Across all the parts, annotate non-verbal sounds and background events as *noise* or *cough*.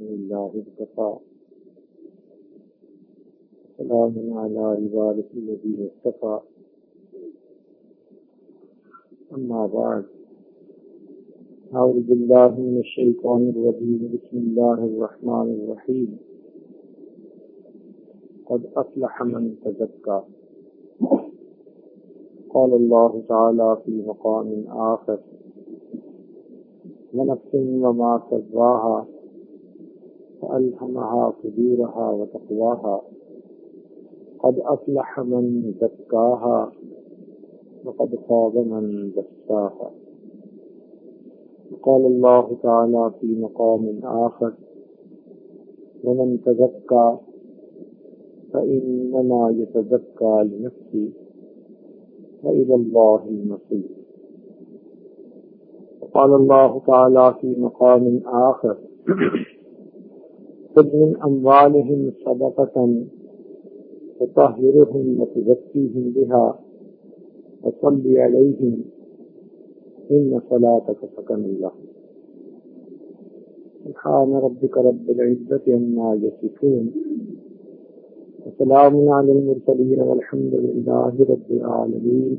لله اكتفى سلام على عبادة الذين اكتفى أما بعد أعوذ بالله من الشيطان الرجيم. بسم الله الرحمن الرحيم. قد أفلح من تزكى. قال الله تعالى في مقام آخر ونفس وما سواها فألهمها فجورها وتقواها. قد أفلح من زكاها وقد خاب من دساها قال الله تعالى في مقام آخر ومن تزكى فإنما يتزكى لنفسه وإلى الله المصير. وقال الله تعالى في مقام آخر خذ من أموالهم صدقة تطهرهم وتزكيهم بها وصل عليهم. إن صلاتك سكن لهم. سبحان ربك رب العزة عما يصفون. وسلام على المرسلين والحمد لله رب العالمين.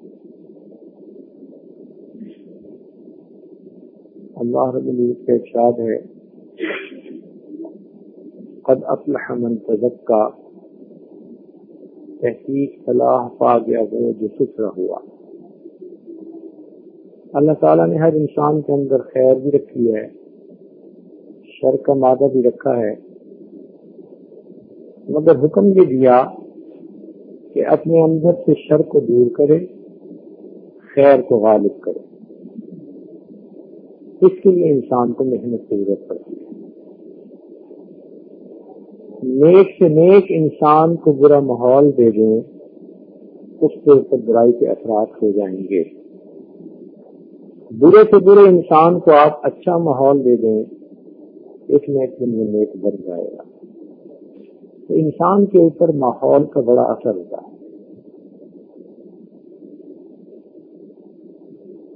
اللہ رب العزت کا ارشاد ہے، قد افلح من تزکا، تحقیق صلاح پا گیا وہ جو ستھرا ہوا۔ اللہ تعالیٰ نے ہر انسان کے اندر خیر بھی رکھی ہے، شر کا مادہ بھی رکھا ہے۔ مگر حکم یہ دیا کہ اپنے اندر سے شر کو دور کرے، خیر کو غالب کرے۔ اس کے لیے انسان کو محنت کی ضرورت پڑتی ہے۔ نیک سے نیک انسان کو برا ماحول دے دیں، اس کے اوپر برائی کے اثرات ہو جائیں گے۔ برے سے برے انسان کو آپ اچھا ماحول دے دیں ایک نہ ایک دن وہ نیک بن جائے گا۔ تو انسان کے اوپر ماحول کا بڑا اثر ہوتا ہے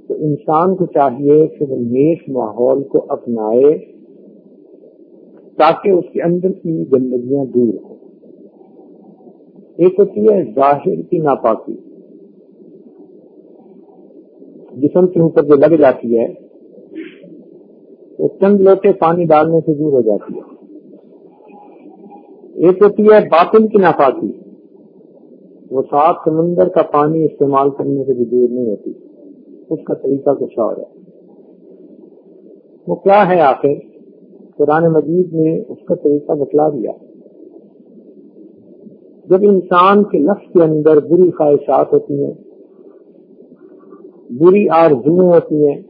تو انسان کو چاہیے کہ وہ نیک ماحول کو اپنائے تاکہ اس کے اندر کی گندگیاں دور ہوں۔ ایک ہوتی ہے ظاہر کی ناپاکی۔ جسم کے اوپر جو لگ جاتی ہے، وہ چند لوٹے پانی ڈالنے سے دور ہو جاتی ہے۔ ایک ہوتی ہے باطن کی ناپاکی۔ وہ سات سمندر کا پانی استعمال کرنے سے بھی دور نہیں ہوتی۔ اس کا طریقہ کچھ اور ہے۔ وہ کیا ہے آخر؟ قرآن مجید نے اس کا طریقہ بتلا دیا۔ جب انسان کے نفس کے اندر بری خواہشات ہوتی ہیں، بری آرزویں ہوتی ہیں،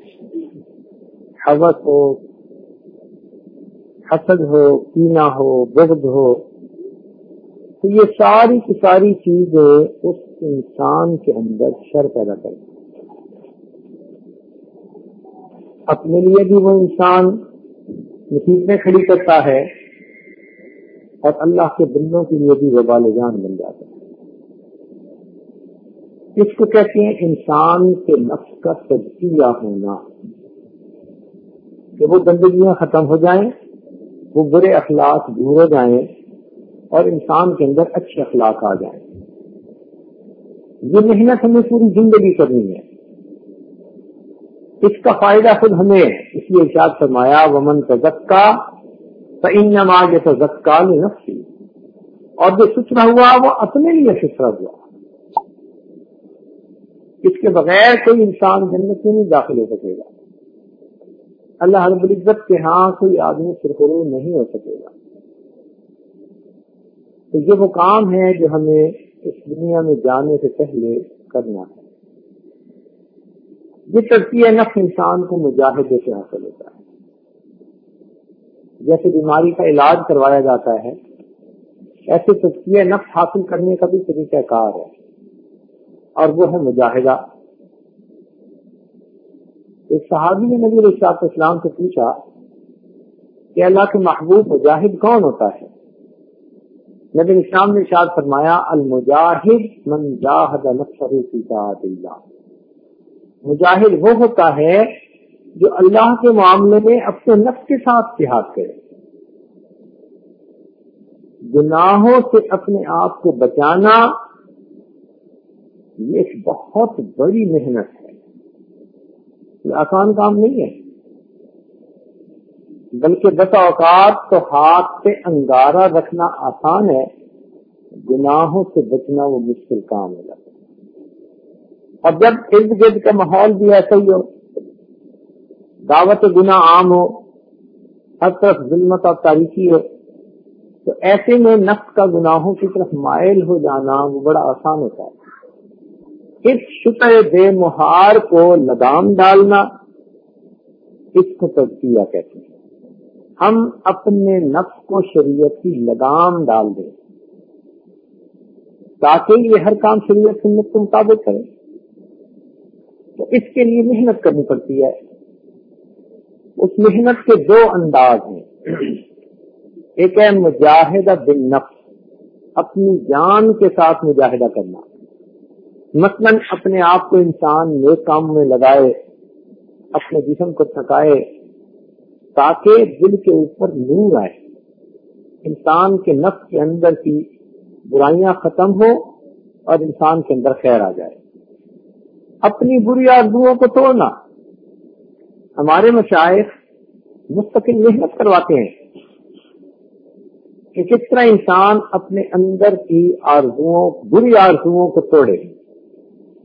حوث ہو، حسد ہو پینا ہو بغد ہو، تو یہ ساری کی ساری چیزیں اس انسان کے اندر شر پیدا کرتی اپنے لیے بھی وہ انسان مصیبتیں کھڑی کرتا ہے اور اللہ کے بندوں کے لیے بھی وہ جان بن جاتا ہے۔ اس کو کہتے ہیں انسان کے نفس کا تجزیہ ہونا۔ کہ وہ گندگیاں ختم ہو جائیں، وہ برے اخلاق دور ہو جائیں اور انسان کے اندر اچھے اخلاق آ جائیں۔ یہ محنت ہمیں پوری زندگی کرنی ہے۔ اس کا فائدہ خود ہمیں اس لیے ارشاد فرمایا، ومن تزکا ان نماز تزکا اور جو ستھرا ہوا، وہ اپنے لیے ستھرا ہوا۔ اس کے بغیر کوئی انسان جنت میں نہیں داخل ہو سکے گا۔ اللہ رب العزت کے ہاں کوئی آدمی سرخرو نہیں ہو سکے گا۔ تو یہ وہ کام ہے جو ہمیں اس دنیا میں جانے سے پہلے کرنا ہے۔ یہ ترقی نفس انسان کو مجاہدے سے حاصل ہوتا ہے۔ جیسے بیماری کا علاج کروایا جاتا ہے ایسے تجزیہ نفس حاصل کرنے کا بھی طریقہ کار ہے۔ اور وہ ہے مجاہدہ۔ ایک صحابی نے نبی رشاط اسلام سے پوچھا کہ اللہ کے محبوب مجاہد کون ہوتا ہے؟ نبی اسلام نے ارشاد فرمایا، المجاہد من جاہد نفسه فی طاعت اللہ۔ مجاہد وہ ہوتا ہے جو اللہ کے معاملے میں اپنے نفس کے ساتھ جہاد کرے۔ گناہوں سے اپنے آپ کو بچانا یہ ایک بہت بڑی محنت ہے۔ یہ آسان کام نہیں ہے۔ بلکہ دس اوقات تو ہاتھ سے انگارہ رکھنا آسان ہے۔ گناہوں سے بچنا وہ مشکل کام ہے۔ اور جب ارد گرد کا ماحول بھی ایسا ہی ہو، دعوت گناہ عام ہو، ہر طرف ظلمت اور تاریخی ہو، تو ایسے میں نفس کا گناہوں کی طرف مائل ہو جانا وہ بڑا آسان ہوتا ہے۔ اس شکر بے مہار کو لگام ڈالنا اس کو تجزیہ کہتے ہیں۔ ہم اپنے نفس کو شریعت کی لگام ڈال دیں تاکہ یہ ہر کام شریعت سنت کے مطابق کرے۔ تو اس کے لیے محنت کرنی پڑتی ہے۔ اس محنت کے دو انداز ہیں۔ ایک ہے مجاہدہ بن نفس، اپنی جان کے ساتھ مجاہدہ کرنا۔ مثلا اپنے آپ کو انسان نیک کام میں لگائے، اپنے جسم کو تھکائے، تاکہ دل کے اوپر نور آئے۔ انسان کے نفس کے اندر کی برائیاں ختم ہو اور انسان کے اندر خیر آ جائے۔ اپنی بری آرزوؤں کو توڑنا۔ ہمارے مشاعر مستقل محنت کرواتے ہیں کہ کس طرح انسان اپنے اندر کی آرزوؤں، بری آرزوؤں کو توڑے۔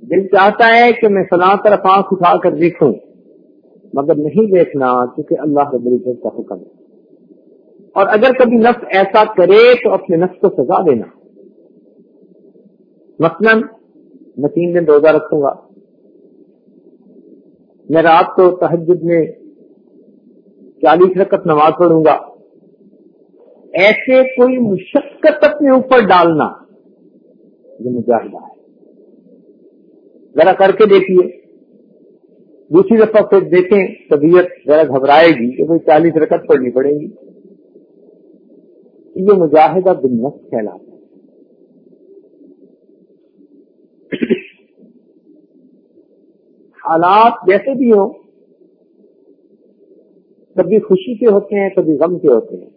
دل چاہتا ہے کہ میں فلاں طرف آنکھ اٹھا کر دیکھوں، مگر نہیں دیکھنا کیونکہ اللہ رب العزت کا حکم ہے۔ اور اگر کبھی نفس ایسا کرے تو اپنے نفس کو سزا دینا۔ مثلا میں تین دن روزہ رکھوں گا۔ میں رات کو تحجد میں چالیس رکعت نماز پڑھوں گا۔ ایسے کوئی مشقت اپنے اوپر ڈالنا یہ مجاہدہ ہے۔ ذرا کر کے دیکھیے۔ دوسری دفعہ پھر دیکھیں، طبیعت ذرا گھبرائے گی کہ کوئی چالیس رکعت پڑھنی پڑے گی۔ یہ مجاہدہ بن نفس کہلاتا ہے۔ حالات جیسے بھی ہوں کبھی خوشی کے ہوتے ہیں، کبھی غم کے ہوتے ہیں،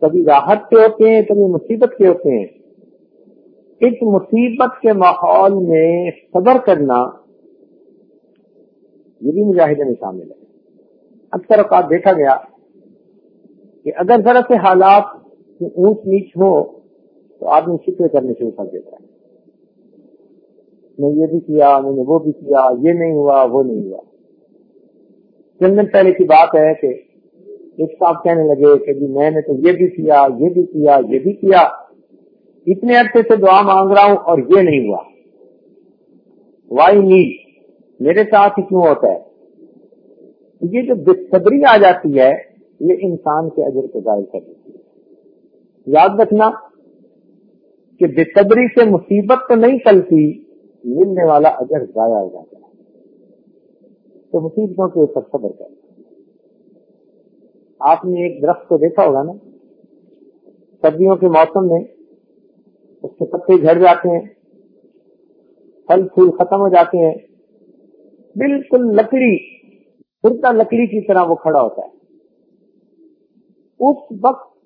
کبھی راحت کے ہوتے ہیں، کبھی مصیبت کے ہوتے ہیں۔ اس مصیبت کے ماحول میں صبر کرنا یہ بھی مجاہدے میں شامل ہے۔ اکثر اوقات دیکھا گیا کہ اگر ذرا سے حالات اونچ نیچ ہو تو آدمی شکر کرنے شروع کر دیتا ہے۔ میں یہ بھی کیا میں نے وہ بھی کیا، یہ نہیں ہوا، وہ نہیں ہوا۔ چند دن پہلے کی بات ہے کہ ایک صاحب کہنے لگے کہ جی میں نے تو یہ بھی کیا، یہ بھی کیا، یہ بھی کیا۔ اتنے عرصے سے دعا مانگ رہا ہوں اور یہ نہیں ہوا۔ وائی نیڈ میرے ساتھ ہی کیوں ہوتا ہے؟ یہ جو بے آ جاتی ہے، یہ انسان کے اجر کو ظاہر کر دیتی ہے۔ یاد رکھنا کہ بےصبری سے مصیبت تو نہیں چلتی ملنے والا اجر ضائع ہو جاتا ہے۔ تو مصیبتوں کے اوپر صبر کر آپ نے ایک درخت کو دیکھا ہوگا نا؟ سردیوں کے موسم میں اس کے پتے جھڑ جاتے ہیں، پھل پھول ختم ہو جاتے ہیں۔ بالکل لکڑی، پھرتا لکڑی کی طرح وہ کھڑا ہوتا ہے۔ اس وقت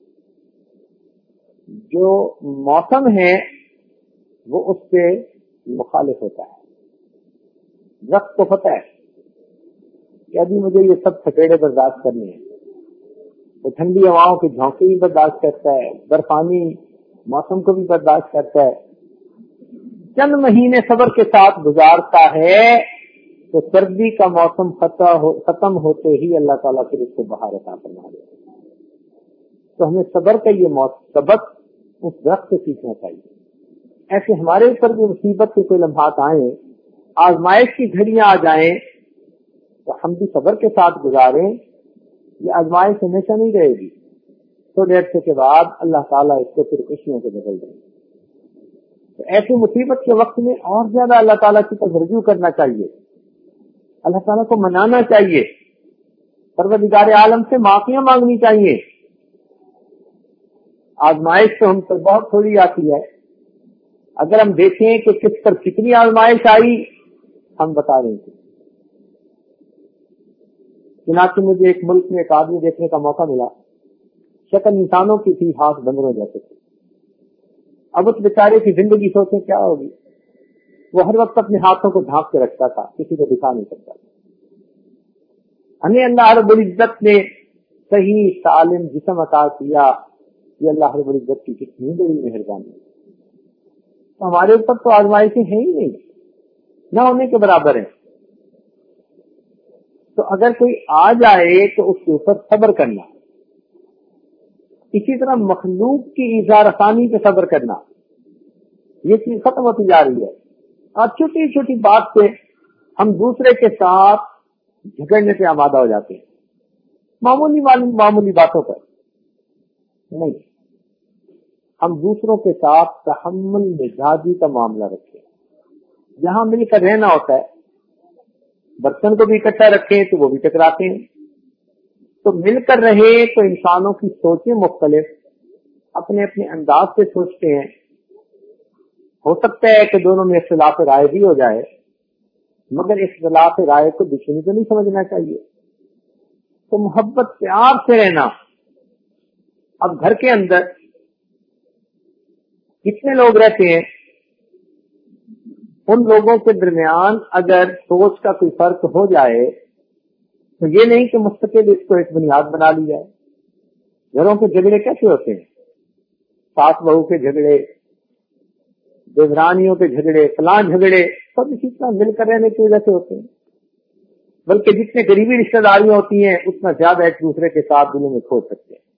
جو موسم ہے، وہ اس سے مخالف ہوتا ہے۔ وقت کو پتہ ہے کہ ابھی مجھے یہ سب تھکیڑے برداشت کرنے ہیں۔ وہ ٹھنڈی ہواؤں کی جھونکے بھی برداشت کرتا ہے، برفانی موسم کو بھی برداشت کرتا ہے۔ چند مہینے صبر کے ساتھ گزارتا ہے تو سردی کا موسم ختم ہوتے ہی اللہ تعالیٰ پھر اس کو باہر عطا فرما دے۔ تو ہمیں صبر کا یہ سبق اس درخت سے سیکھنا چاہیے۔ ایسے ہمارے اوپر بھی مصیبت کے کوئی لمحات آئیں، آزمائش کی گھڑیاں آ جائیں، تو ہم بھی صبر کے ساتھ گزاریں، یہ آزمائش ہمیشہ نہیں رہے گی۔ تھوڑے عرصے کے بعد اللہ تعالیٰ اس کو پھر خوشیوں سے بدل دیں۔ تو ایسی مصیبت کے وقت میں اور زیادہ اللہ تعالیٰ کی طرف رجوع کرنا چاہیے۔ اللہ تعالیٰ کو منانا چاہیے۔ پروردگار عالم سے معافیاں مانگنی چاہیے۔ آزمائش تو ہم پر بہت تھوڑی آتی ہے۔ اگر ہم دیکھیں کہ کس پر کتنی آزمائش آئی، ہم بتا رہے تھے چنانچہ مجھے ایک ملک میں ایک آدمی دیکھنے کا موقع ملا۔ شکل انسانوں کی تھی، ہاتھ بندروں جیسے۔ تھے اب اس بیچارے کی زندگی سوچے کیا ہوگی؟ وہ ہر وقت اپنے ہاتھوں کو ڈھانپ کے رکھتا تھا، کسی کو دکھا نہیں سکتا تھا۔ ہمیں اللہ رب العزت نے صحیح سالم جسم عطا کیا۔ یہ اللہ رب العزت کی کتنی بڑی مہربانی۔ ہمارے اوپر تو آزمائشیں ہیں ہی نہیں۔ نہ ہونے کے برابر ہیں۔ تو اگر کوئی آ جائے تو اس کے اوپر صبر کرنا۔ اسی طرح مخلوق کی اظہار آسانی پہ صبر کرنا۔ یہ چیز ختم ہوتی جا رہی ہے۔ اور چھوٹی چھوٹی بات پہ ہم دوسرے کے ساتھ جھگڑنے سے آمادہ ہو جاتے ہیں۔ معمولی معمولی باتوں پر۔ نہیں۔ ہم دوسروں کے ساتھ تحمل مزاجی کا معاملہ رکھیں۔ جہاں مل کر رہنا ہوتا ہے، برتن کو بھی اکٹھا رکھیں تو وہ بھی ٹکراتے ہیں۔ تو مل کر رہے تو انسانوں کی سوچیں مختلف، اپنے اپنے انداز سے سوچتے ہیں۔ ہو سکتا ہے کہ دونوں میں اختلاف رائے بھی ہو جائے، مگر اختلاف رائے کو دشمنی تو نہیں سمجھنا چاہیے۔ تو محبت، پیار سے رہنا۔ اب گھر کے اندر کتنے لوگ رہتے ہیں؟ ان لوگوں کے درمیان اگر سوچ کا کوئی فرق ہو جائے، تو یہ نہیں کہ مستقل اس کو ایک بنیاد بنا لی جائے۔ گھروں کے جھگڑے کیسے ہوتے ہیں؟ ساس بہو کے جھگڑے، دیورانیوں کے جھگڑے، فلاں جھگڑے، سب اسی طرح مل کر رہنے کی وجہ سے ہوتے ہیں۔ بلکہ جتنے قریبی رشتے داریاں ہوتی ہیں، اتنا زیادہ ایک دوسرے کے ساتھ دلوں میں کھو سکتے ہیں۔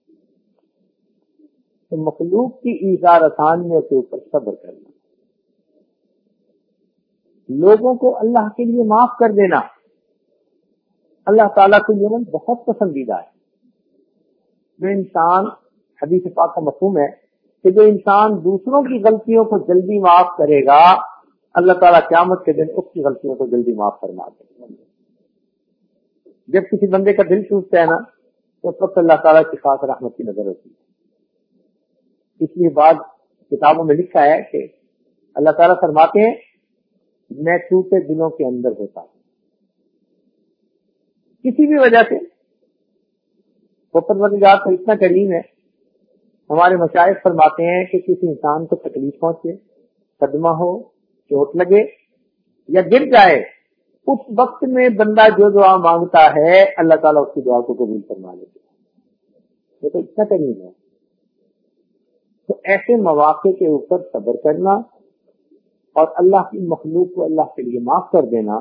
تو مخلوق کی ایزار آسانیوں کے اوپر صبر کرنا۔ لوگوں کو اللہ کے لیے معاف کر دینا۔ اللہ تعالیٰ کو یہ بہت پسندیدہ ہے۔ جو انسان، حدیث پاک کا مفہوم ہے کہ جو انسان دوسروں کی غلطیوں کو جلدی معاف کرے گا، اللہ تعالیٰ قیامت کے دن اس کی غلطیوں کو جلدی معاف کرنا دے جب کسی بندے کا دل ٹوٹتا ہے نا، تو اس وقت اللہ تعالیٰ کی خاص رحمت کی نظر ہوتی ہے۔ اس لیے بعد کتابوں میں لکھا ہے کہ اللہ تعالیٰ فرماتے ہیں، میں ٹوٹے دلوں کے اندر ہوتا ہوں۔ کسی بھی وجہ سے وہ پروردگار تو اتنا کریم ہے، ہمارے مشاہد فرماتے ہیں کہ کسی انسان کو تکلیف پہنچے قدمہ ہو، چوٹ لگے یا گر جائے، اس وقت میں بندہ جو دعا مانگتا ہے، اللہ تعالیٰ اس کی دعا کو قبول فرما لیتے یہ تو اتنا کریم ہے۔ تو ایسے مواقع کے اوپر صبر کرنا اور اللہ کی مخلوق کو اللہ کے لیے معاف کر دینا،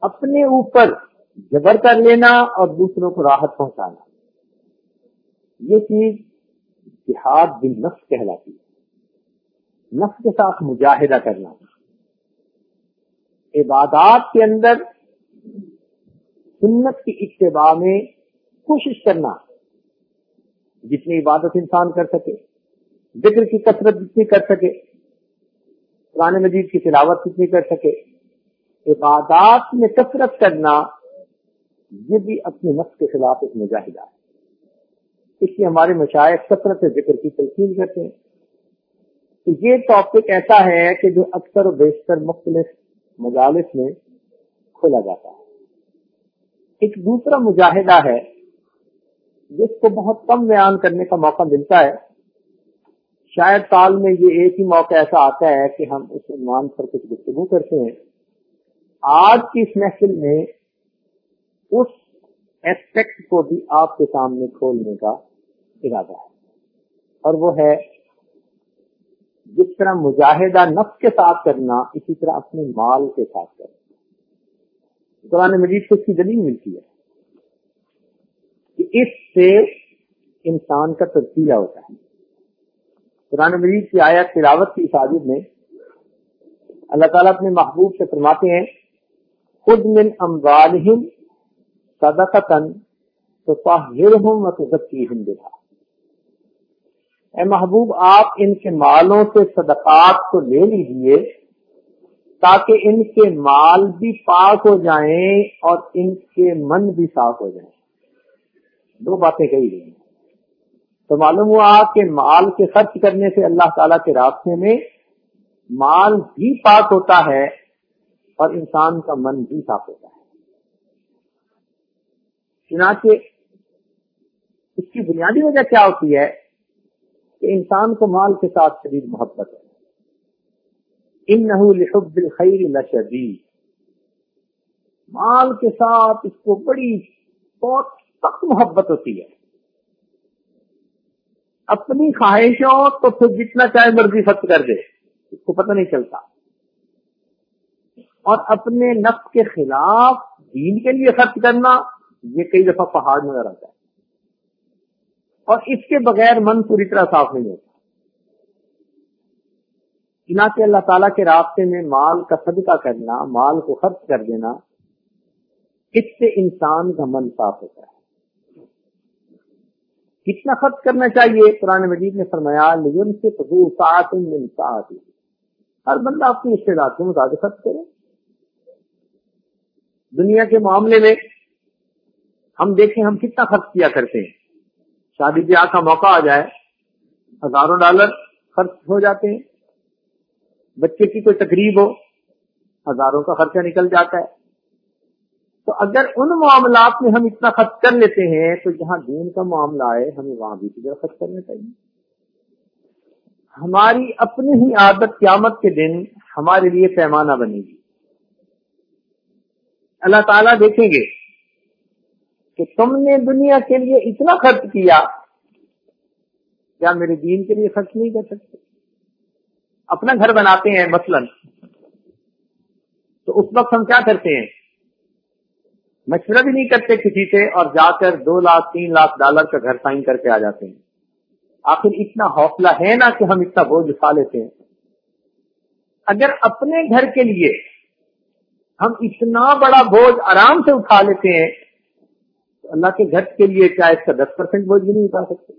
اپنے اوپر جبر کر لینا اور دوسروں کو راحت پہنچانا۔ یہ چیز جہاد بن نفس کہلاتی ہے۔ نفس کے ساتھ مجاہدہ کرنا۔ عبادات کے اندر سنت کی اتباع میں کوشش کرنا۔ جتنی عبادت انسان کر سکے۔ ذکر کی کثرت جتنی کر سکے، قرآن مجید کی تلاوت کتنی کر سکے، عبادات میں کثرت کرنا یہ بھی اپنے نفس کے خلاف ایک مجاہدہ ہے۔ اس لیے ہمارے مشاعر کثرت ذکر کی تلقین کرتے ہیں۔ یہ ٹاپک ایسا ہے کہ جو اکثر و بیشتر مختلف مجالس میں کھولا جاتا ہے۔ ایک دوسرا مجاہدہ ہے، جس کو بہت کم بیان کرنے کا موقع ملتا ہے۔ شاید سال میں یہ ایک ہی موقع ایسا آتا ہے کہ ہم اس عنوان پر کچھ گفتگو کرتے ہیں۔ آج کی اس محفل میں اس ایسپیکٹ کو بھی آپ کے سامنے کھولنے کا ارادہ ہے۔ اور وہ ہے جس طرح مجاہدہ نفس کے ساتھ کرنا، اسی طرح اپنے مال کے ساتھ کرنا۔ قرآن مجید سے اس کی دلیل ملتی ہے کہ اس سے انسان کا تبدیلہ ہوتا ہے۔ قرآن مجید کی آیا تلاوت کی حفاظت میں اللہ تعالیٰ اپنے محبوب سے فرماتے ہیں خود من اموالہم صدقتن تو طاہرہم و تزکیہم بها۔ اے محبوب، آپ ان کے مالوں سے صدقات کو لے لیجیے تاکہ ان کے مال بھی پاک ہو جائیں اور ان کے من بھی صاف ہو جائیں۔ دو باتیں کہی گئی تو معلوم ہوا کہ مال کے خرچ کرنے سے اللہ تعالی کے راستے میں مال بھی پاک ہوتا ہے اور انسان کا من بھی صاف ہوتا ہے۔ چنانچہ اس کی بنیادی وجہ کیا ہوتی ہے کہ انسان کو مال کے ساتھ شدید محبت ہے۔ ان لحب الخیر لشدید۔ مال کے ساتھ اس کو بڑی بہت سخت محبت ہوتی ہے۔ اپنی خواہشوں تو پھر جتنا چاہے مرضی خرچ کر دے، اس کو پتہ نہیں چلتا۔ اور اپنے نفس کے خلاف دین کے لیے خرچ کرنا، یہ کئی دفعہ پہاڑ نظر آتا ہے۔ اور اس کے بغیر من پوری طرح صاف نہیں ہوتا۔ چنانچہ اللہ تعالیٰ کے راستے میں مال کا صدقہ کرنا، مال کو خرچ کر دینا، اس سے انسان کا من صاف ہوتا ہے۔ کتنا خرچ کرنا چاہیے؟ قرآن مجید نے فرمایا سے ہر بندہ اپنی استعداد کے مطابق خرچ کرے۔ دنیا کے معاملے میں ہم دیکھیں ہم کتنا خرچ کیا کرتے ہیں۔ شادی بیاہ کا موقع آ جائے، ہزاروں ڈالر خرچ ہو جاتے ہیں۔ بچے کی کوئی تقریب ہو، ہزاروں کا خرچہ نکل جاتا ہے۔ تو اگر ان معاملات میں ہم اتنا خرچ کر لیتے ہیں، تو جہاں دین کا معاملہ آئے ہمیں وہاں بھی خرچ کرنا چاہیے ہماری اپنی ہی عادت قیامت کے دن ہمارے لیے پیمانہ بنے گی۔ اللہ تعالیٰ دیکھیں گے کہ تم نے دنیا کے لیے اتنا خرچ کیا کیا میرے دین کے لیے خرچ نہیں کر سکتے؟ اپنا گھر بناتے ہیں، مثلا۔ تو اس وقت ہم کیا کرتے ہیں؟ مشورہ بھی نہیں کرتے کسی سے اور جا کر دو لاکھ، تین لاکھ ڈالر کا گھر سائن کر کے آ جاتے ہیں۔ آخر اتنا حوصلہ ہے نا کہ ہم اتنا بوجھ اٹھا لیتے ہیں۔ اگر اپنے گھر کے لیے ہم اتنا بڑا بوجھ آرام سے اٹھا لیتے ہیں، تو اللہ کے گھر کے لیے کیا اس کا دس پرسینٹ بوجھ بھی نہیں اٹھا سکتے؟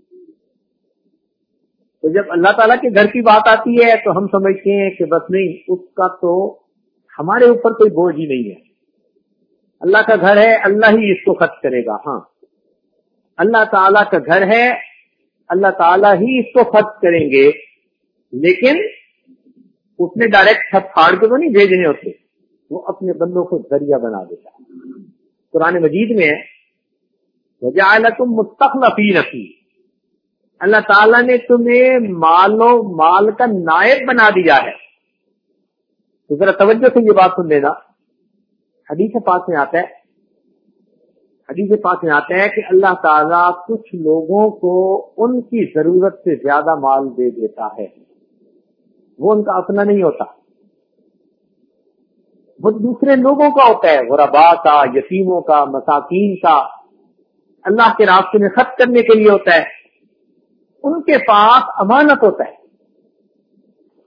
تو جب اللہ تعالیٰ کے گھر کی بات آتی ہے تو ہم سمجھتے ہیں کہ بس نہیں، اس کا تو ہمارے اوپر کوئی بوجھ ہی نہیں ہے۔ اللہ کا گھر ہے، اللہ ہی اس کو خرچ کرے گا ہاں۔ اللہ تعالیٰ کا گھر ہے، اللہ تعالیٰ ہی اس کو خرچ کریں گے۔ لیکن اس نے ڈائریکٹ چھت پھاڑ کے تو نہیں بھیجنے ہوتے، وہ اپنے بندوں کو ذریعہ بنا دیتا۔ ہے قرآن مجید میں مستقل رکھی اللہ تعالیٰ نے تمہیں مالو مال کا نائب بنا دیا ہے۔ تو ذرا توجہ سے یہ بات سن لینا۔ حدیث پاس میں آتا ہے، حدیث پاس میں آتا ہے کہ اللہ تعالیٰ کچھ لوگوں کو ان کی ضرورت سے زیادہ مال دے دیتا ہے۔ وہ ان کا اپنا نہیں ہوتا۔ وہ دوسرے لوگوں کا ہوتا ہے غربا کا، یتیموں کا، مساکین کا۔ اللہ کے راستے میں خط کرنے کے لیے ہوتا ہے۔ ان کے پاس امانت ہوتا ہے۔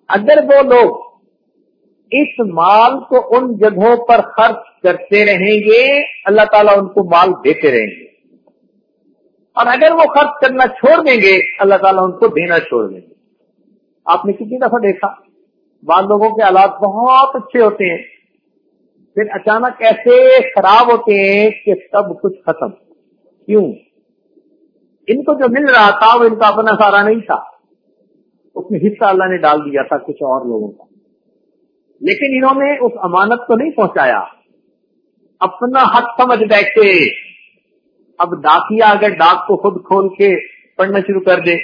اگر وہ لوگ اس مال کو ان جگہوں پر خرچ کرتے رہیں گے، اللہ تعالیٰ ان کو مال دیتے رہیں گے۔ اور اگر وہ خرچ کرنا چھوڑ دیں گے، اللہ تعالیٰ ان کو دینا چھوڑ دیں گے۔ آپ نے کتنی دفعہ دیکھا؟ بعض لوگوں کے حالات بہت اچھے ہوتے ہیں۔ پھر اچانک ایسے خراب ہوتے ہیں کہ سب کچھ ختم۔ کیوں؟ ان کو جو مل رہا تھا، وہ ان کا اپنا سارا نہیں تھا۔ اس میں حصہ اللہ نے ڈال دیا تھا کچھ اور لوگوں کا۔ لیکن انہوں نے اس امانت کو نہیں پہنچایا۔ اپنا حق سمجھ بیٹھے۔ اب ڈاکیا اگر ڈاک کو خود کھول کے پڑھنا شروع کر دے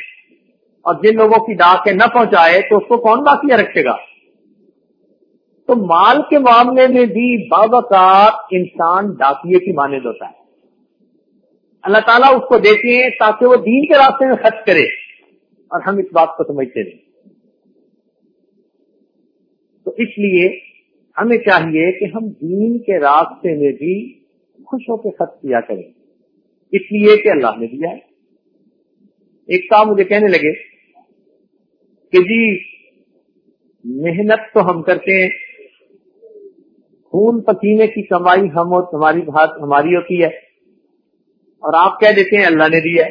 اور جن لوگوں کی ڈاک نہ پہنچائے تو اس کو کون ڈاکیا رکھے گا؟ تو مال کے معاملے میں بھی بابقات انسان ڈاکیے کی مانند ہوتا ہے۔ اللہ تعالیٰ اس کو دیتے ہیں تاکہ وہ دین کے راستے میں خرچ کرے اور ہم اس بات کو سمجھتے نہیں تو اس لیے ہمیں چاہیے کہ ہم دین کے راستے میں بھی خوش ہو کے خرچ کیا کریں۔ اس لیے کہ اللہ نے دیا ہے۔ ایک کام مجھے کہنے لگے کہ جی محنت تو ہم کرتے ہیں۔ خون پسینے کی کمائی ہم اور تمہاری بات ہماری ہوتی ہے۔ اور آپ کہہ دیتے ہیں اللہ نے دیا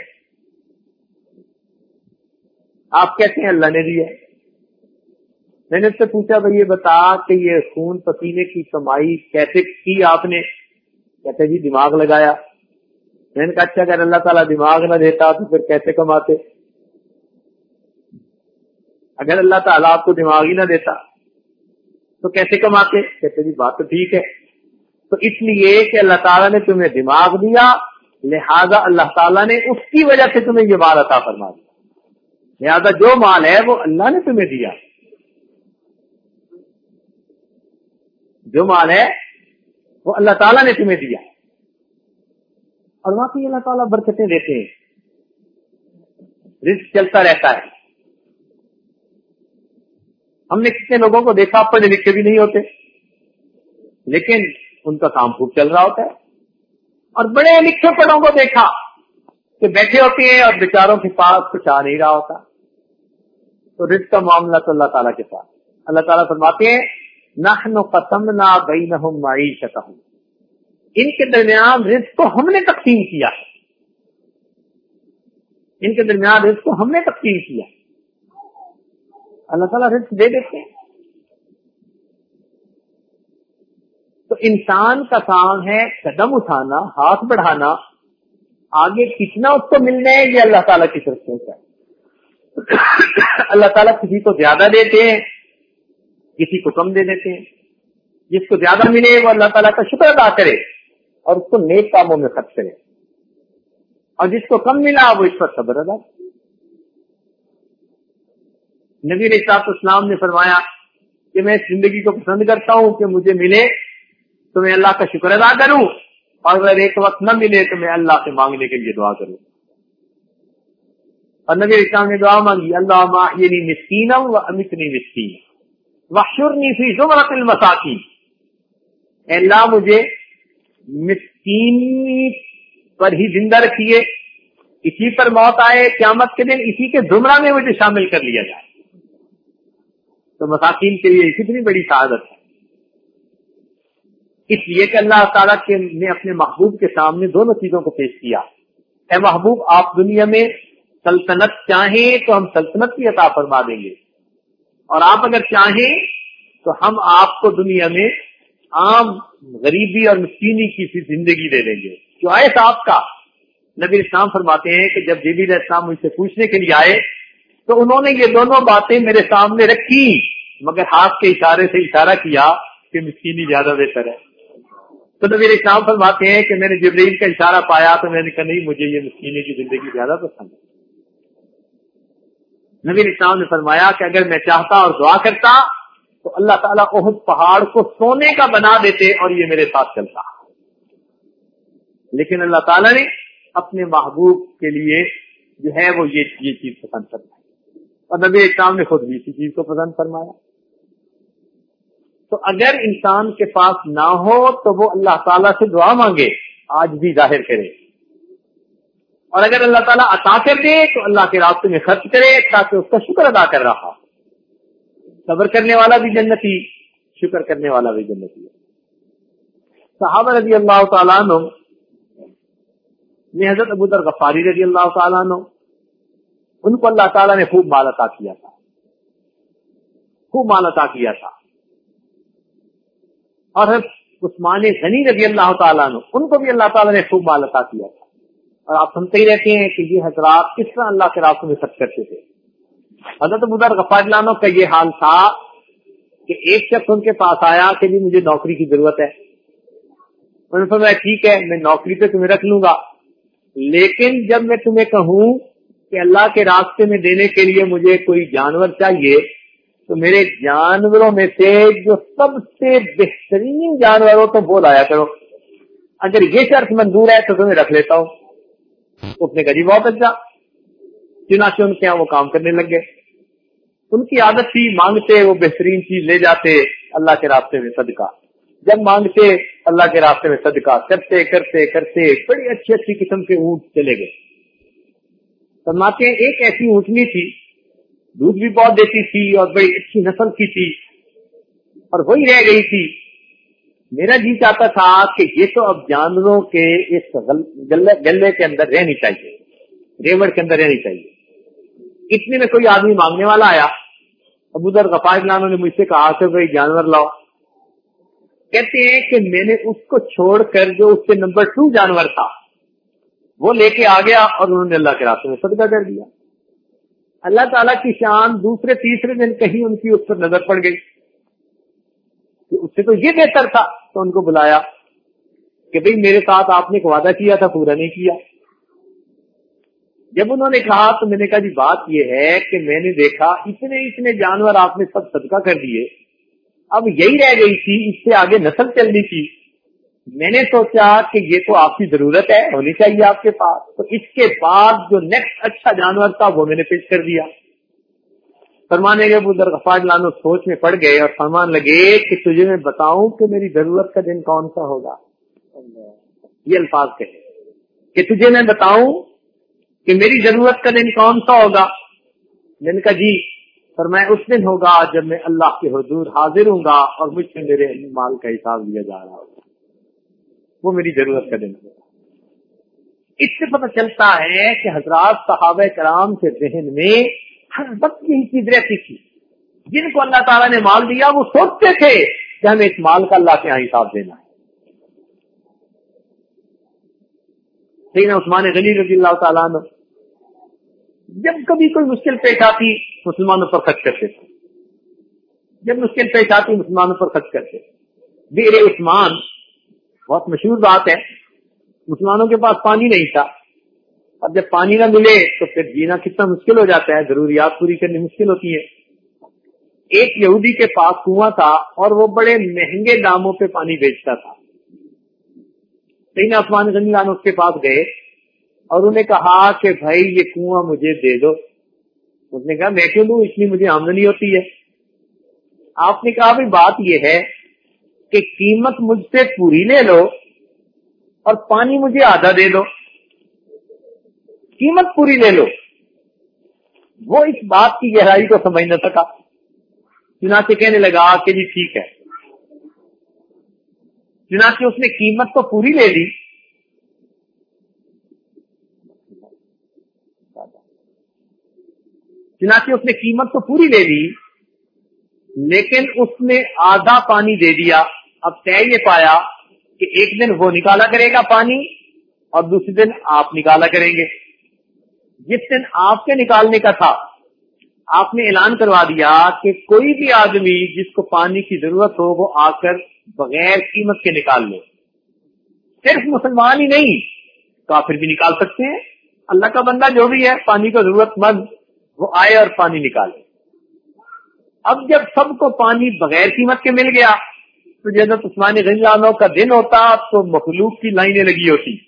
آپ کہتے ہیں اللہ نے دیا میں نے اس سے پوچھا، بھائی یہ بتا کہ یہ خون پسینے کی کمائی کیسے کی آپ نے؟ کہتے جی دماغ لگایا۔ میں نے کہا اچھا اگر اللہ تعالیٰ دماغ نہ دیتا تو پھر کیسے کماتے؟ اگر اللہ تعالیٰ آپ کو دماغ ہی نہ دیتا تو کیسے کماتے؟ کہتے جی بات تو ٹھیک ہے۔ تو اس لیے کہ اللہ تعالیٰ نے تمہیں دماغ دیا، لہذا اللہ تعالیٰ نے اس کی وجہ سے تمہیں یہ مال عطا فرما دیا لہذا جو مال ہے وہ اللہ نے تمہیں دیا۔ جو مال ہے، وہ اللہ تعالیٰ نے تمہیں دیا۔ اور واقعی اللہ تعالیٰ برکتیں دیتے ہیں۔ رزق چلتا رہتا ہے۔ ہم نے کتنے لوگوں کو دیکھا پڑھے لکھے بھی نہیں ہوتے۔ لیکن ان کا کام خوب چل رہا ہوتا ہے۔ اور بڑے لکھے پڑھوں کو دیکھا کہ بیٹھے ہوتے ہیں اور بیچاروں کے پاس کچھ آ نہیں رہا ہوتا۔ تو رزق کا معاملہ تو اللہ تعالیٰ کے ساتھ اللہ تعالیٰ فرماتے ہیں نہ قسم نہ بئی نہ معیشت ان کے درمیان رزق کو ہم نے تقسیم کیا ان کے درمیان رزق کو ہم نے تقسیم کیا اللہ تعالیٰ رزق دے دیتے ہیں۔ تو انسان کا کام ہے قدم اٹھانا، ہاتھ بڑھانا۔ آگے کتنا اس کو ملنا ہے، یہ اللہ تعالیٰ کی طرف سے ہوتا ہے۔ اللہ تعالیٰ کسی کو زیادہ دیتے ہیں کسی کو کم دے دیتے ہیں۔ جس کو زیادہ ملے وہ اللہ تعالیٰ کا شکر ادا کرے اور اس کو نیک کاموں میں خرچ کرے۔ اور جس کو کم ملا وہ اس پر صبر ادا نبی صاحب اسلام نے فرمایا کہ میں اس زندگی کو پسند کرتا ہوں کہ مجھے ملے تو میں اللہ کا شکر ادا کروں اور اگر ایک وقت نہ ملے تو میں اللہ سے مانگنے کے لیے دعا کروں۔ اور نبی اسلام نے دعا مانگی اللہ یعنی مسکین و امتنی مسکین وحشرنی فی زمرت المساکین۔ اللہ، مجھے مسکین پر ہی زندہ رکھیے۔ اسی پر موت آئے، قیامت کے دن اسی کے زمرہ میں مجھے شامل کر لیا جائے۔ تو مساکین کے لیے کتنی بڑی سعادت ہے۔ اس لیے کہ اللہ تعالیٰ کے نے اپنے محبوب کے سامنے دونوں چیزوں کو پیش کیا۔ اے محبوب، آپ دنیا میں سلطنت چاہیں تو ہم سلطنت کی عطا فرما دیں گے۔ اور آپ اگر چاہیں تو ہم آپ کو دنیا میں عام غریبی اور مسکینی کی سی زندگی دے دیں گے۔ جو آئے صاحب کا، نبی اسلام فرماتے ہیں کہ جب جیبی اسلام مجھ سے پوچھنے کے لیے آئے تو انہوں نے یہ دونوں باتیں میرے سامنے رکھی، مگر ہاتھ کے اشارے سے اشارہ کیا کہ مسکینی زیادہ بہتر ہے۔ تو نبی اسلام فرماتے ہیں کہ میں نے جبریل کا اشارہ پایا تو میں نے کہا نہیں، مجھے یہ مسکینی کی زندگی زیادہ پسند ہے۔ نبی اسلام نے فرمایا کہ اگر میں چاہتا اور دعا کرتا تو اللہ تعالیٰ احد پہاڑ کو سونے کا بنا دیتے اور یہ میرے ساتھ چلتا۔ لیکن اللہ تعالیٰ نے اپنے محبوب کے لیے جو ہے وہ یہ چیز پسند فرمائی۔ اور نبی اسلام نے خود بھی اسی چیز کو پسند فرمایا۔ تو اگر انسان کے پاس نہ ہو تو وہ اللہ تعالیٰ سے دعا مانگے، آج بھی ظاہر کرے۔ اور اگر اللہ تعالیٰ عطا کر دے تو اللہ کے راستے میں خرچ کرے تاکہ اس کا شکر ادا کر رہا صبر کرنے والا بھی جنتی، شکر کرنے والا بھی جنتی۔ صحابہ رضی اللہ تعالیٰ عنہ نے حضرت ابو در غفاری رضی اللہ تعالیٰ عنہ، ان کو اللہ تعالیٰ نے خوب مال عطا کیا تھا۔ خوب مال عطا کیا تھا۔ اور عثمان غنی رضی اللہ تعالیٰ عنہ، ان کو بھی اللہ تعالیٰ نے خوب مال عطا کیا تھا۔ اور آپ سنتے ہی رہتے ہیں کہ یہ حضرات کس طرح اللہ کے راستوں میں خرچ کرتے تھے۔ حضرت بدر غفار لانو کا یہ حال تھا کہ ایک شخص ان کے پاس آیا کہ جی مجھے نوکری کی ضرورت ہے۔ انہوں نے فرمایا، ٹھیک ہے، میں نوکری پہ تمہیں رکھ لوں گا۔ لیکن جب میں تمہیں کہوں کہ اللہ کے راستے میں دینے کے لیے مجھے کوئی جانور چاہیے، تو میرے جانوروں میں سے جو سب سے بہترین جانور ہو تو وہ لایا کرو۔ اگر یہ شرط منظور ہے تو تمہیں رکھ لیتا ہوں۔ اپنے کا جی بہت اچھا۔ چنانچہ ان کے یہاں وہ کام کرنے لگ گئے۔ ان کی عادت تھی، مانگتے وہ بہترین چیز لے جاتے، اللہ کے راستے میں صدقہ۔ جب مانگتے، اللہ کے راستے میں صدقہ۔ کرتے کرتے کرتے، بڑی اچھی اچھی قسم کے اونٹ چلے گئے۔ فرماتے ہیں، ایک ایسی اونٹنی تھی، دودھ بھی بہت دیتی تھی اور بڑی اچھی نسل کی تھی، اور وہی رہ گئی تھی۔ میرا جی چاہتا تھا کہ یہ تو اب جانوروں کے اس گلے کے اندر رہنی چاہیے، ریوڑ کے اندر رہنی چاہیے۔ اتنے میں کوئی آدمی مانگنے والا آیا، ابو در غفار لانوں نے مجھ سے کہا کہ بھائی جانور لاؤ۔ کہتے ہیں کہ میں نے اس کو چھوڑ کر جو اس سے نمبر ٹو جانور تھا، وہ لے کے آ گیا اور انہوں نے اللہ کے راستے میں صدقہ کر دیا۔ اللہ تعالیٰ کی شان دوسرے تیسرے دن کہیں ان کی اس پر نظر پڑ گئی۔ کہ اس سے تو یہ بہتر تھا تو ان کو بلایا کہ بھئی میرے ساتھ آپ نے ایک وعدہ کیا تھا، پورا نہیں کیا۔ جب انہوں نے کہا تو میں نے کہا جی بات یہ ہے کہ میں نے دیکھا اتنے اتنے جانور آپ نے سب صدقہ کر دیے۔ اب یہی رہ گئی تھی، اس سے آگے نسل چلنی تھی۔ میں نے سوچا کہ یہ تو آپ کی ضرورت ہے، ہونی چاہیے آپ کے پاس۔ تو اس کے بعد جو نیکسٹ اچھا جانور تھا وہ میں نے پیش کر دیا۔ فرمانے گئے وہ غفار لانو سوچ میں پڑ گئے اور فرمان لگے کہ تجھے میں بتاؤں کہ میری ضرورت کا دن کون سا ہوگا۔ یہ الفاظ کہے کہ تجھے میں بتاؤں کہ میری ضرورت کا دن کون سا ہوگا۔ میں نے کہا جی پر میں اس دن ہوگا جب میں اللہ کے حضور حاضر ہوں گا اور مجھ سے میرے مال کا حساب لیا جا رہا ہوگا۔ وہ میری ضرورت کا دن ہوگا۔ اس سے پتہ چلتا ہے کہ حضرات صحابہ کرام کے ذہن میں ہر وقت یہی چیز رہتی تھی۔ جن کو اللہ تعالیٰ نے مال دیا، وہ سوچتے تھے کہ ہمیں اس مال کا اللہ کے یہاں حساب دینا ہے۔ عثمان غنی رضی اللہ تعالیٰ نے جب کبھی کوئی مشکل پیش آتی، مسلمانوں پر خرچ کرتے تھے۔ جب مشکل پیش آتی، مسلمانوں پر خرچ کرتے بیر عثمان، بہت مشہور بات ہے، مسلمانوں کے پاس پانی نہیں تھا۔ اب جب پانی نہ ملے تو پھر جینا کتنا مشکل ہو جاتا ہے، ضروریات پوری کرنی مشکل ہوتی ہے ایک یہودی کے پاس کنواں تھا اور وہ بڑے مہنگے داموں پہ پانی بیچتا تھا۔ عثمان غنی لان اس کے پاس گئے اور انہوں نے کہا کہ بھائی یہ کنواں مجھے دے دو۔ اس نے کہا، میں کیوں دوں؟ اس لیے مجھے آمدنی ہوتی ہے۔ آپ نے کہا، بھائی بات یہ ہے کہ قیمت مجھ سے پوری لے لو اور پانی مجھے آدھا دے دو۔ قیمت پوری لے لو۔ وہ اس بات کی گہرائی کو سمجھ نہ سکا۔ چنانچہ کہنے لگا کہ جی ٹھیک ہے۔ چنانچہ اس نے قیمت تو پوری لے لی۔ چنانچہ اس نے قیمت تو پوری لے لی، لیکن اس نے آدھا پانی دے دیا۔ اب طے یہ پایا کہ ایک دن وہ نکالا کرے گا پانی اور دوسرے دن آپ نکالا کریں گے۔ جس دن آپ کے نکالنے کا تھا، آپ نے اعلان کروا دیا کہ کوئی بھی آدمی جس کو پانی کی ضرورت ہو، وہ آ کر بغیر قیمت کے نکال لے۔ صرف مسلمان ہی نہیں، کافر بھی نکال سکتے ہیں۔ اللہ کا بندہ جو بھی ہے، پانی کا ضرورت مند، وہ آئے اور پانی نکالے۔ اب جب سب کو پانی بغیر قیمت کے مل گیا، تو جب عثمانی غنجانوں کا دن ہوتا، تو مخلوق کی لائنیں لگی ہوتی۔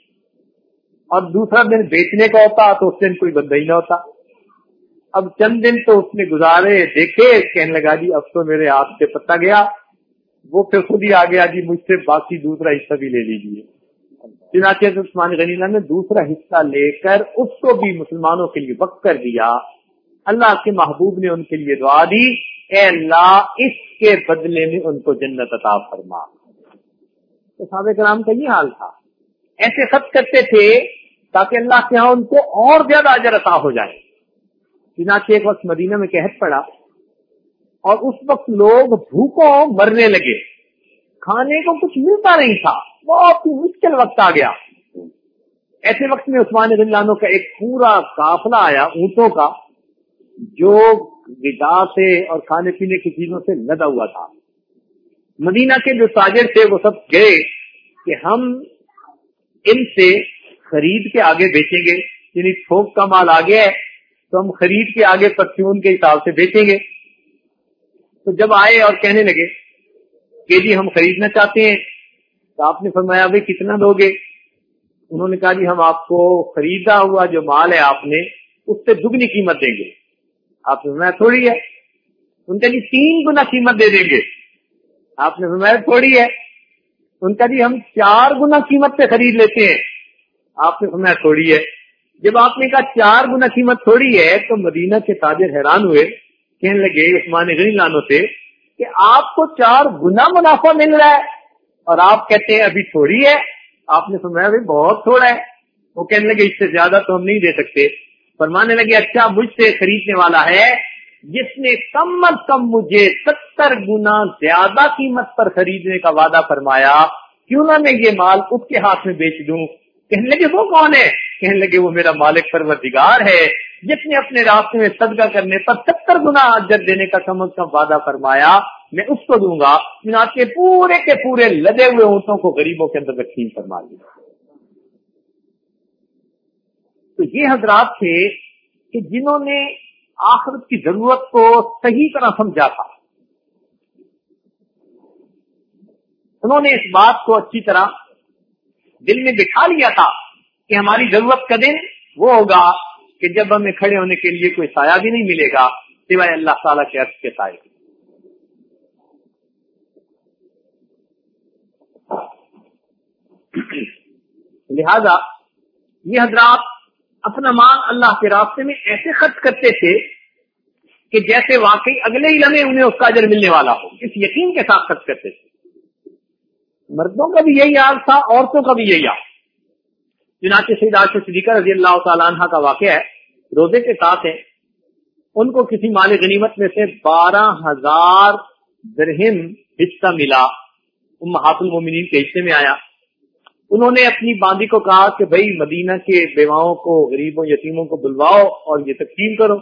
اور دوسرا دن بیچنے کا ہوتا تو اس دن کوئی بندہ ہی نہ ہوتا۔ اب چند دن تو اس نے گزارے، دیکھے، کہنے لگا جی اب تو میرے ہاتھ سے پتا گیا۔ وہ پھر خود ہی آ گیا جی مجھ سے باقی دوسرا حصہ بھی لے لیجیے چنانچہ عثمان غنیلا نے دوسرا حصہ لے کر اس کو بھی مسلمانوں کے لیے وقت کر دیا۔ اللہ کے محبوب نے ان کے لیے دعا دی۔ اے اللہ، اس کے بدلے میں ان کو جنت عطا فرما۔ تو صحابہ کرام کا یہ حال تھا۔ ایسے خط کرتے تھے تاکہ اللہ کے ہاں ان کو اور زیادہ اجر عطا ہو جائے۔ چنانچہ ایک وقت مدینہ میں قحط پڑا اور اس وقت لوگ بھوکوں مرنے لگے۔ کھانے کو کچھ ملتا نہیں تھا۔ بہت ہی مشکل وقت آ گیا۔ ایسے وقت میں عثمان رنجانوں کا ایک پورا قافلہ آیا اونٹوں کا، جو غذا سے اور کھانے پینے کی چیزوں سے لدا ہوا تھا۔ مدینہ کے جو تاجر تھے وہ سب گئے کہ ہم ان سے خرید کے آگے بیچیں گے یعنی تھوک کا مال آ گیا ہے، تو ہم خرید کے آگے پرچون کے حساب سے بیچیں گے۔ تو جب آئے اور کہنے لگے کہ جی ہم خریدنا چاہتے ہیں، تو آپ نے فرمایا، بھائی کتنا دو گے؟ انہوں نے کہا جی ہم آپ کو خریدا ہوا جو مال ہے آپ نے، اس سے دگنی قیمت دیں گے۔ آپ نے فرمایا، تھوڑی ہے۔ ان کا جی تین گنا قیمت دے دیں گے۔ آپ نے فرمایا، تھوڑی ہے۔ ان کا جی ہم چار گنا قیمت پہ خرید لیتے ہیں۔ آپ نے فرمایا تھوڑی ہے۔ جب آپ نے کہا چار گنا قیمت تھوڑی ہے تو مدینہ کے تاجر حیران ہوئے، کہنے لگے عثمان غنی لانوں سے کہ آپ کو چار گنا منافع مل رہا ہے اور آپ کہتے ہیں ابھی تھوڑی ہے۔ آپ نے سنایا بھائی بہت تھوڑا ہے۔ وہ کہنے لگے اس سے زیادہ تو ہم نہیں دے سکتے۔ فرمانے لگے اچھا مجھ سے خریدنے والا ہے، جس نے کم از کم مجھے ستر گنا زیادہ قیمت پر خریدنے کا وعدہ فرمایا، کیوں نہ میں یہ مال اس کے ہاتھ میں بیچ دوں؟ کہنے لگے، وہ کون ہے؟ کہنے لگے، وہ میرا مالک پروردگار ہے، جس نے اپنے راستے میں صدقہ کرنے پر ستر گنا اجر دینے کا کم از کم وعدہ فرمایا، میں اس کو دوں گا۔ کے پورے کے پورے لدے ہوئے اونٹوں کو غریبوں کے اندر تقسیم فرما دیا تو یہ حضرات تھے کہ جنہوں نے آخرت کی ضرورت کو صحیح طرح سمجھا تھا۔ انہوں نے اس بات کو اچھی طرح دل میں بٹھا لیا تھا کہ ہماری ضرورت کا دن وہ ہوگا کہ جب ہمیں کھڑے ہونے کے لیے کوئی سایہ بھی نہیں ملے گا سوائے اللہ تعالیٰ کے عرض کے سائے لہذا یہ حضرات اپنا مال اللہ کے راستے میں ایسے خرچ کرتے تھے کہ جیسے واقعی اگلے ہی لمحے انہیں اس کا اجر ملنے والا ہو، اس یقین کے ساتھ خرچ کرتے تھے۔ مردوں کا بھی یہی حال تھا، عورتوں کا بھی یہی حال۔ چنانچہ سید عاشق صدیقہ رضی اللہ تعالیٰ عنہ کا واقعہ ہے، روزے کے ساتھ ہے ان کو کسی مال غنیمت میں سے بارہ ہزار درہم حصہ ملا۔ محاط المومنین کے حصے میں آیا۔ انہوں نے اپنی باندی کو کہا کہ بھائی، مدینہ کے بیواؤں کو، غریبوں، یتیموں کو بلواؤ اور یہ تقسیم کرو۔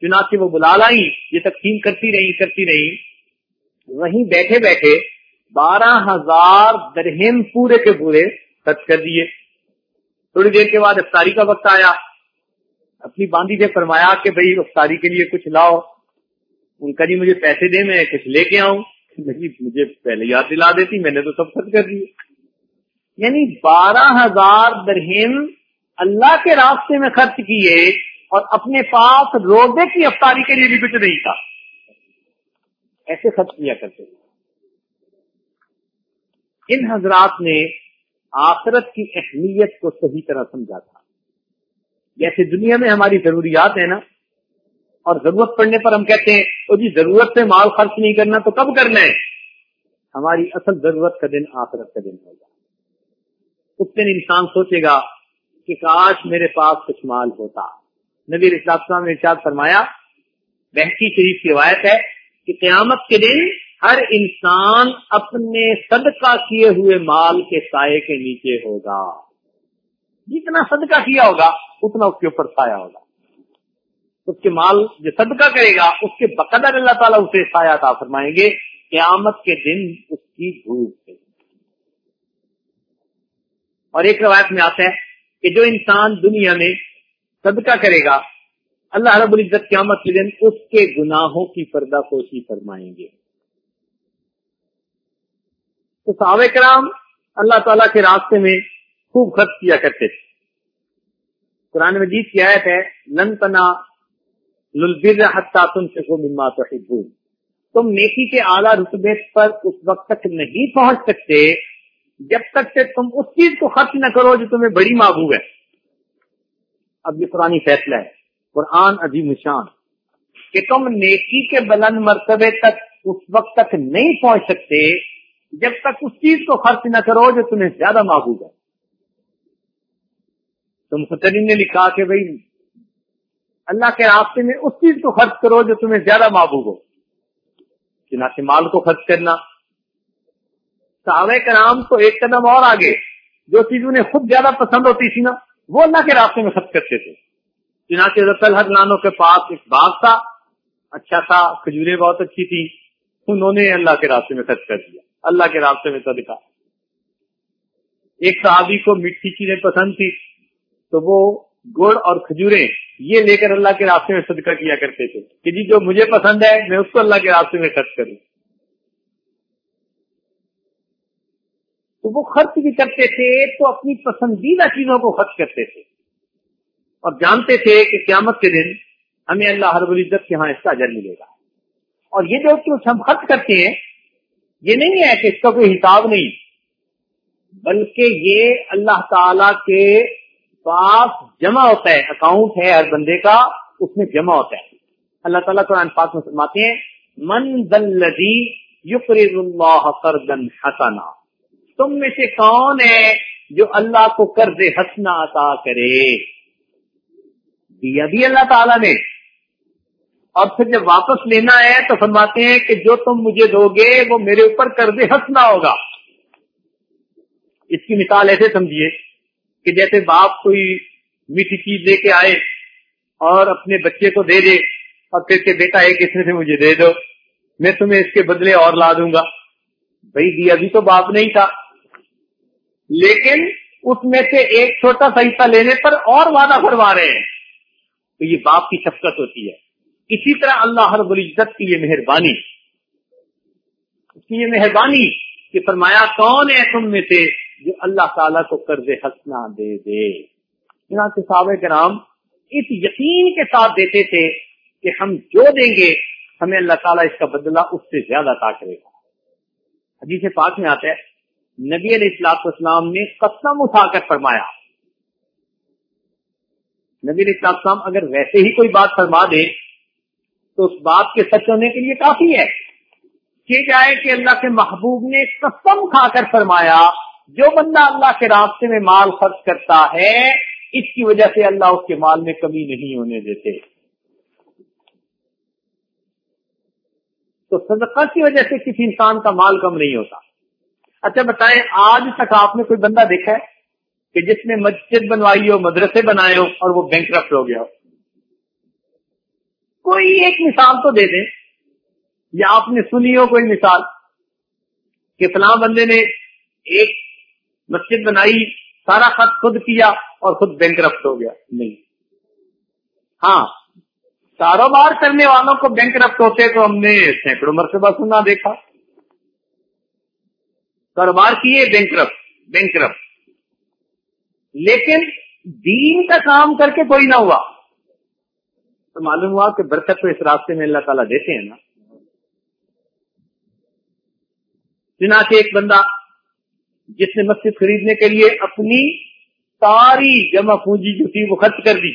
چنانچہ وہ بلا لائی یہ تقسیم کرتی رہی کرتی رہی وہیں بیٹھے بیٹھے بارہ ہزار درہم پورے کے پورے خرچ کر دیے۔ تھوڑی دیر کے بعد افطاری کا وقت آیا۔ اپنی باندی سے فرمایا کہ بھائی افطاری کے لیے کچھ لاؤ۔ ان کا جی مجھے پیسے دے میں کچھ لے کے آؤں۔ مجھے پہلے یاد دلا دیتی، میں نے تو سب خرچ کر دیے۔ یعنی بارہ ہزار درہم اللہ کے راستے میں خرچ کیے اور اپنے پاس روزے کی افطاری کے لیے بھی کچھ نہیں تھا۔ ایسے خرچ کیا کرتے ان حضرات نے آخرت کی اہمیت کو صحیح طرح سمجھا تھا۔ جیسے دنیا میں ہماری ضروریات ہیں نا، اور ضرورت پڑنے پر ہم کہتے ہیں تو جی ضرورت سے مال خرچ نہیں کرنا تو کب کرنا ہے؟ ہماری اصل ضرورت کا دن آخرت کا دن ہوگا۔ اس دن انسان سوچے گا کہ کاش میرے پاس کچھ مال ہوتا۔ نبی السلام نے ارشاد فرمایا بحثی شریف کی روایت ہے کہ قیامت کے دن ہر انسان اپنے صدقہ کیے ہوئے مال کے سائے کے نیچے ہوگا۔ جتنا صدقہ کیا ہوگا، اتنا اس کے اوپر سایہ ہوگا۔ اس کے مال جو صدقہ کرے گا، اس کے بقدر اللہ تعالیٰ اسے سایہ تھا فرمائیں گے۔ قیامت کے دن اس کی دھوپ سے اور ایک روایت میں آتا ہے کہ جو انسان دنیا میں صدقہ کرے گا اللہ رب العزت قیامت کے دن اس کے گناہوں کی پردہ پوشی فرمائیں گے۔ تو صحابہ کرام اللہ تعالیٰ کے راستے میں خوب خرچ کیا کرتے تھے۔ قرآن مجید کی آیت ہے، لن تنا تم سے مما تحبون تم نیکی کے اعلیٰ رتبے پر اس وقت تک نہیں پہنچ سکتے جب تک کہ تم اس چیز کو خرچ نہ کرو جو تمہیں بڑی محبوب ہے۔ اب یہ قرآن فیصلہ ہے۔ قرآن عظیم شان، کہ تم نیکی کے بلند مرتبے تک اس وقت تک نہیں پہنچ سکتے جب تک اس چیز کو خرچ نہ کرو جو تمہیں زیادہ محبوب ہے۔ تم فترین نے لکھا کہ بھائی، اللہ کے راستے میں اس چیز کو خرچ کرو جو تمہیں زیادہ محبوب ہو۔ چنانچہ مال کو خرچ کرنا۔ صحابہ کرام تو ایک قدم اور آگے، جو چیز انہیں خود زیادہ پسند ہوتی تھی نا، وہ اللہ کے راستے میں خرچ کرتے تھے۔ چنانچہ رسل ہر کے پاس ایک باغ تھا اچھا تھا کھجورے بہت اچھی تھی انہوں نے اللہ کے راستے میں خرچ کر دیا، اللہ کے راستے میں صدقہ۔ ایک صحابی کو میٹھی چیزیں پسند تھی تو وہ گڑ اور کھجورے یہ لے کر اللہ کے راستے میں صدقہ کیا کرتے تھے کہ جی جو مجھے پسند ہے، میں اس کو اللہ کے راستے میں خرچ کروں۔ تو وہ خرچ بھی کرتے تھے، تو اپنی پسندیدہ چیزوں کو خرچ کرتے تھے۔ اور جانتے تھے کہ قیامت کے دن ہمیں اللہ ہر العزت کے ہاں اس کا اجر ملے گا۔ اور یہ جو کچھ ہم خرچ کرتے ہیں، یہ نہیں ہے کہ اس کا کوئی حساب نہیں، بلکہ یہ اللہ تعالی کے پاس جمع ہوتا ہے اکاؤنٹ ہے ہر بندے کا، اس میں جمع ہوتا ہے۔ اللہ تعالیٰ قرآن پاک میں فرماتے ہیں، من دلدی یقرض اللہ قرضا حسنا تم میں سے کون ہے جو اللہ کو قرض حسنا عطا کرے؟ دیا بھی اللہ تعالیٰ نے۔ اور پھر جب واپس لینا ہے تو فرماتے ہیں کہ جو تم مجھے دو گے وہ میرے اوپر قرض ہنسنا ہوگا۔ اس کی مثال ایسے سمجھیے کہ جیسے باپ کوئی میٹھی چیز لے کے آئے اور اپنے بچے کو دے دے اور پھر کہ بیٹا ایک اس میں سے مجھے دے دو، میں تمہیں اس کے بدلے اور لا دوں گا۔ بھائی دیا بھی تو باپ نہیں تھا۔ لیکن اس میں سے ایک چھوٹا سا حصہ لینے پر اور وعدہ فرما رہے ہیں۔ تو یہ باپ کی شفقت ہوتی ہے۔ اسی طرح اللہ ہر العزت کی یہ مہربانی۔ اس کی یہ مہربانی کہ فرمایا کون ہے تم میں سے جو اللہ تعالیٰ کو قرض ہنسنا دے دے۔ کے کرام اس یقین کے ساتھ دیتے تھے کہ ہم جو دیں گے، ہمیں اللہ تعالیٰ اس کا بدلہ اس سے زیادہ تا کرے گا۔ حدیث پاک میں آتا ہے، نبی علیہ السلاط اسلام نے قسم اٹھا کر فرمایا نبی علیہ السلام اگر ویسے ہی کوئی بات فرما دے، تو اس بات کے سچ ہونے کے لیے کافی ہے۔ کہ جائے کہ اللہ کے محبوب نے قسم کھا کر فرمایا، جو بندہ اللہ کے راستے میں مال خرچ کرتا ہے، اس کی وجہ سے اللہ اس کے مال میں کمی نہیں ہونے دیتے۔ تو صدقہ کی وجہ سے کسی انسان کا مال کم نہیں ہوتا۔ اچھا بتائیں، آج تک آپ نے کوئی بندہ دیکھا ہے؟ کہ جس نے مسجد بنوائی ہو، مدرسے بنائے ہو اور وہ بینک ہو گیا ہو۔ کوئی ایک مثال تو دے دیں۔ یا آپ نے سنی ہو کوئی مثال کہ فلاں بندے نے ایک مسجد بنائی، سارا خط خود کیا اور خود بینک کرپٹ ہو گیا۔ نہیں۔ ہاں کاروبار کرنے والوں کو بینک رفت ہوتے تو ہم نے سینکڑوں مرتبہ سنا دیکھا۔ کاروبار کیے بینک رفت بینک رفت لیکن دین کا کام کر کے کوئی نہ ہوا۔ تو معلوم ہوا کہ برکت تو اس راستے میں اللہ تعالیٰ دیتے ہیں نا۔ چنانچہ ایک بندہ جس نے مسجد خریدنے کے لیے اپنی ساری جمع پونجی جو تھی وہ خرچ کر دی۔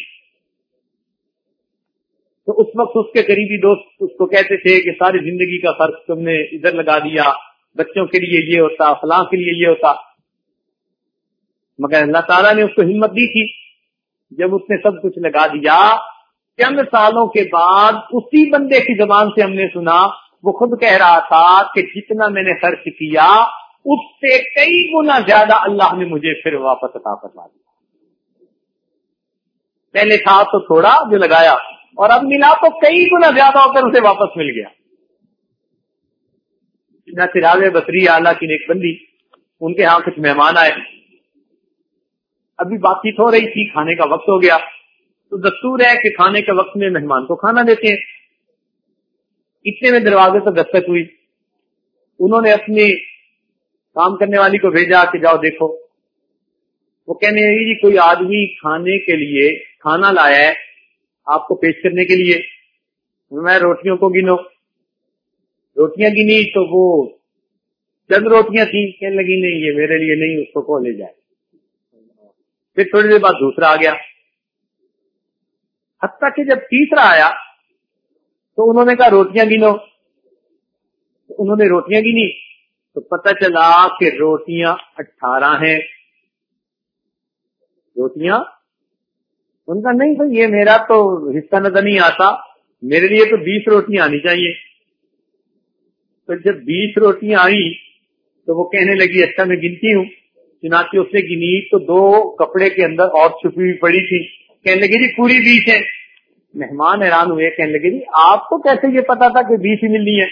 تو اس وقت اس کے قریبی دوست اس کو کہتے تھے کہ ساری زندگی کا فرق تم نے ادھر لگا دیا، بچوں کے لیے یہ ہوتا، فلاں کے لیے یہ ہوتا۔ مگر اللہ تعالیٰ نے اس کو ہمت دی تھی۔ جب اس نے سب کچھ لگا دیا، چند سالوں کے بعد اسی بندے کی زبان سے ہم نے سنا، وہ خود کہہ رہا تھا کہ جتنا میں نے خرچ کیا، اس سے کئی گنا زیادہ اللہ نے مجھے پھر واپس عطا کروا دیا۔ پہلے تھا تو تھوڑا جو لگایا، اور اب ملا تو کئی گنا زیادہ ہو کر اسے واپس مل گیا۔ سراغ بصری اعلیٰ کی نیک بندی، ان کے ہاں کچھ مہمان آئے۔ ابھی بات چیت ہو رہی تھی، کھانے کا وقت ہو گیا۔ تو دستور ہے کہ کھانے کے وقت میں مہمان کو کھانا دیتے ہیں۔ اتنے میں دروازے تو دستک ہوئی۔ انہوں نے اپنی کام کرنے والی کو بھیجا کہ جاؤ دیکھو۔ وہ کہنے جی کوئی آدمی کھانے کے لیے کھانا لایا ہے آپ کو پیش کرنے کے لیے۔ میں روٹیوں کو گنو۔ روٹیاں گنی تو وہ چند روٹیاں تھیں۔ کہنے لگی، نہیں، یہ میرے لیے نہیں، اس کو کو لے جائے؟ پھر تھوڑی دیر بعد دوسرا آ گیا۔ حتیٰ کہ جب تیسرا آیا تو انہوں نے کہا روٹیاں گنو۔ انہوں نے روٹیاں گنی۔ تو پتہ چلا کہ روٹیاں اٹھارہ ہیں۔ روٹیاں؟ ان کا نہیں تو یہ میرا تو حصہ نظر نہیں آتا۔ میرے لیے تو بیس روٹیاں آنی چاہیے۔ تو جب بیس روٹیاں آئی تو وہ کہنے لگی اچھا میں گنتی ہوں۔ چنانچہ اس نے گنی تو دو کپڑے کے اندر اور چھپی ہوئی پڑی تھی۔ کہنے لگے جی پوری بیس ہے۔ مہمان حیران ہوئے، کہنے لگے جی آپ کو کیسے یہ پتا تھا کہ بیس ہی ملنی ہے؟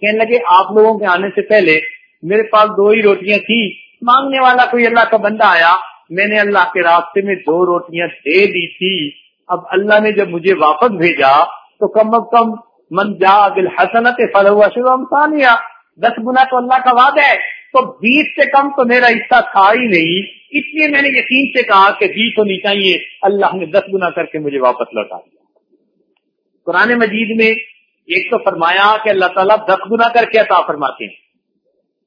کہنے لگے آپ لوگوں کے آنے سے پہلے میرے پاس دو ہی روٹیاں تھی مانگنے والا کوئی اللہ کا بندہ آیا۔ میں نے اللہ کے راستے میں دو روٹیاں دے دی تھی۔ اب اللہ نے جب مجھے واپس بھیجا تو کم از کم من جا دل حسنت فلح شروع دس گنا تو اللہ کا وعدہ ہے۔ تو بیس سے کم تو میرا حصہ تھا ہی نہیں۔ اس لیے میں نے یقین سے کہا کہ بیس ہونی چاہیے۔ اللہ نے دس گنا کر کے مجھے واپس لوٹا دیا۔ قرآن مجید میں ایک تو فرمایا کہ اللہ تعالیٰ دس گنا کر کے عطا فرماتے ہیں۔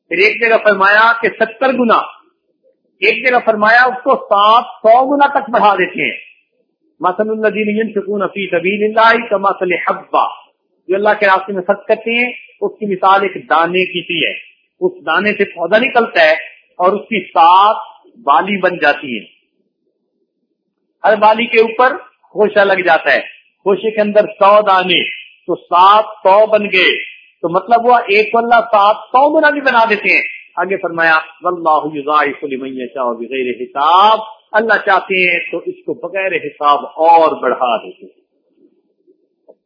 پھر ایک جگہ فرمایا کہ ستر گنا۔ ایک جگہ فرمایا اس کو سات سو گنا تک بڑھا دیتے ہیں۔ مسل اللہ سکون حفیظ اللہ کا مسل حبا جو اللہ کے راستے میں خرچ کرتے ہیں، اس کی مثال ایک دانے کی سی ہے۔ اس دانے سے پودا نکلتا ہے اور اس کی سات بالی بن جاتی ہے ہر بالی کے اوپر خوشہ لگ جاتا ہے۔ خوشے کے اندر سو دانے، تو سات سو بن گئے۔ تو مطلب وہ ایک اللہ سات سو گنا بھی بنا دیتے ہیں۔ آگے فرمایا بغیر حساب۔ اللہ چاہتے ہیں تو اس کو بغیر حساب اور بڑھا دیتے ہیں۔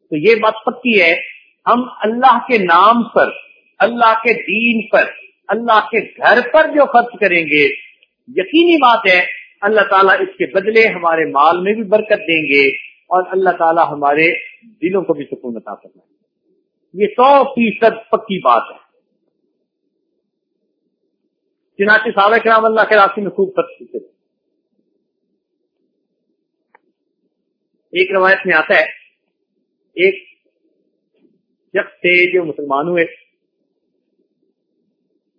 تو یہ بات پکی ہے، ہم اللہ کے نام پر اللہ کے دین پر، اللہ کے گھر پر جو خرچ کریں گے، یقینی بات ہے، اللہ تعالیٰ اس کے بدلے ہمارے مال میں بھی برکت دیں گے اور اللہ تعالیٰ ہمارے دلوں کو بھی سکون عطا کرنا ہے یہ سو فیصد پکی بات ہے۔ چنانچہ صحابہ کرام اللہ کے راستے میں خوب خرچ کرتے ایک روایت میں آتا ہے، ایک شخص تھے جو مسلمان ہوئے۔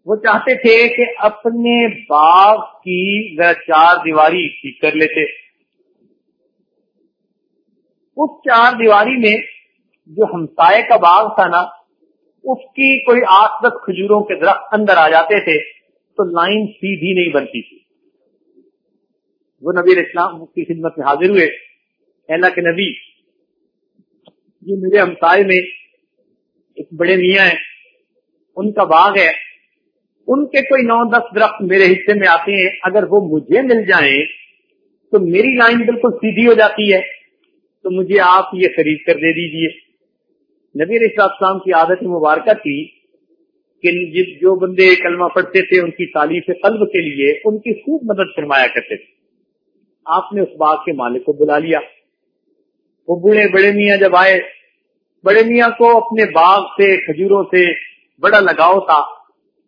وہ چاہتے تھے کہ اپنے باغ کی چار دیواری ٹھیک کر لیتے۔ اس چار دیواری میں جو ہمسائے کا باغ تھا نا، اس کی کوئی آٹھ دس کھجوروں کے درخت اندر آ جاتے تھے تو لائن سیدھی نہیں بنتی تھی۔ وہ نبی اسلام کی خدمت میں حاضر ہوئے۔ اللہ کے نبی، یہ میرے ہمسائے میں ایک بڑے میاں ہیں، ان کا باغ ہے۔ ان کے کوئی نو دس درخت میرے حصے میں آتے ہیں، اگر وہ مجھے مل جائیں تو میری لائن بالکل سیدھی ہو جاتی ہے۔ تو مجھے آپ یہ خرید کر دے دیجیے۔ نبی علیہ السلام کی عادت مبارکہ تھی کہ جو بندے کلمہ پڑھتے تھے، ان کی تعلیف قلب کے لیے ان کی خوب مدد فرمایا کرتے تھے۔ آپ نے اس باغ کے مالک کو بلا لیا۔ وہ بوڑھے بڑے میاں جب آئے، بڑے میاں کو اپنے باغ سے، کھجوروں سے بڑا لگاؤ تھا۔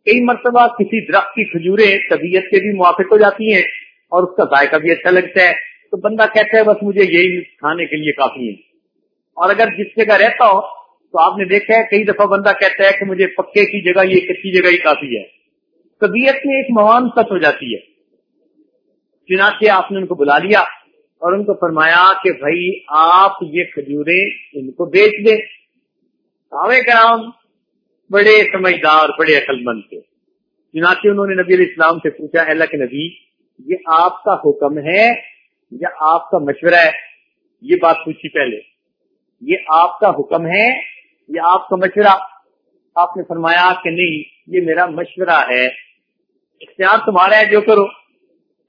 کئی مرتبہ کسی درخت کی کھجوریں طبیعت کے بھی موافق ہو جاتی ہیں اور اس کا ذائقہ بھی اچھا لگتا ہے۔ تو بندہ کہتا ہے بس مجھے یہی کھانے کے لیے کافی ہے۔ اور اگر جس جگہ رہتا ہو تو آپ نے دیکھا ہے کئی دفعہ بندہ کہتا ہے کہ مجھے پکے کی جگہ یہ کچی جگہ ہی کافی ہے۔ طبیعت میں ایک موان سچ ہو جاتی ہے۔ چنانچہ آپ نے ان کو بلا لیا اور ان کو فرمایا کہ بھائی آپ یہ کھجورے ان کو بیچ دیں۔ کرام بڑے سمجھدار، بڑے عقل مند تھے۔ چنانچہ انہوں نے نبی علیہ السلام سے پوچھا اللہ کے نبی، یہ آپ کا حکم ہے یا آپ کا مشورہ ہے؟ یہ بات پوچھی پہلے۔ یہ آپ کا حکم ہے یا آپ کا مشورہ؟ آپ نے فرمایا کہ نہیں، یہ میرا مشورہ ہے۔ اختیار تمہارا ہے، جو کرو۔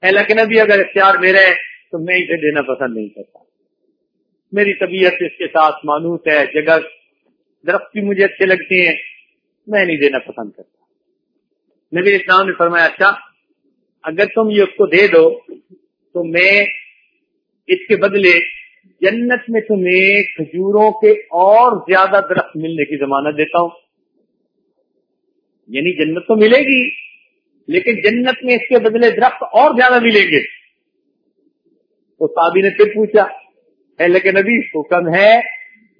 اللہ کے نبی، اگر اختیار میرا ہے، تو میں اسے دینا پسند نہیں کرتا۔ میری طبیعت اس کے ساتھ مانوس ہے، جگہ، درخت بھی مجھے اچھے لگتے ہیں۔ میں نہیں دینا پسند کرتا۔ نبی اسلام نے فرمایا اچھا اگر تم یہ اس کو دے دو، تو میں اس کے بدلے جنت میں تمہیں کھجوروں کے اور زیادہ درخت ملنے کی ضمانت دیتا ہوں۔ یعنی جنت تو ملے گی، لیکن جنت میں اس کے بدلے درخت اور زیادہ ملیں گے۔ تو صحابی نے پھر پوچھا کہ نبی حکم ہے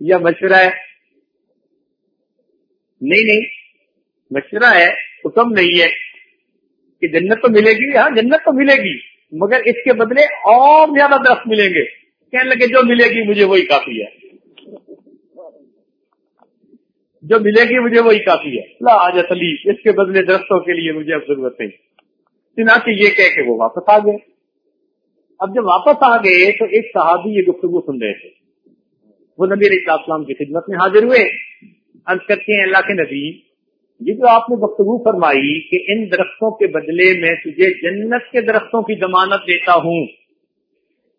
یا مشورہ ہے؟ نہیں نہیں، مشورہ ہے، حکم نہیں ہے کہ جنت تو ملے گی ہاں جنت تو ملے گی، مگر اس کے بدلے اور زیادہ درخت ملیں گے۔ کہنے لگے، جو ملے گی مجھے وہی کافی ہے۔ جو ملے گی مجھے وہی کافی ہے۔ لا آج علی، اس کے بدلے درختوں کے لیے مجھے اب ضرورت نہیں۔ چنانچہ یہ کہہ کہ وہ واپس آ گئے۔ اب جب واپس آ گئے تو ایک صحابی یہ گفتگو سن رہے تھے۔ وہ نبی علیہ السلام کی خدمت میں حاضر ہوئے۔ عرض کرتے ہیں اللہ کے نبی، یہ جو آپ نے گفتگو فرمائی کہ ان درختوں کے بدلے میں تجھے جنت کے درختوں کی ضمانت دیتا ہوں،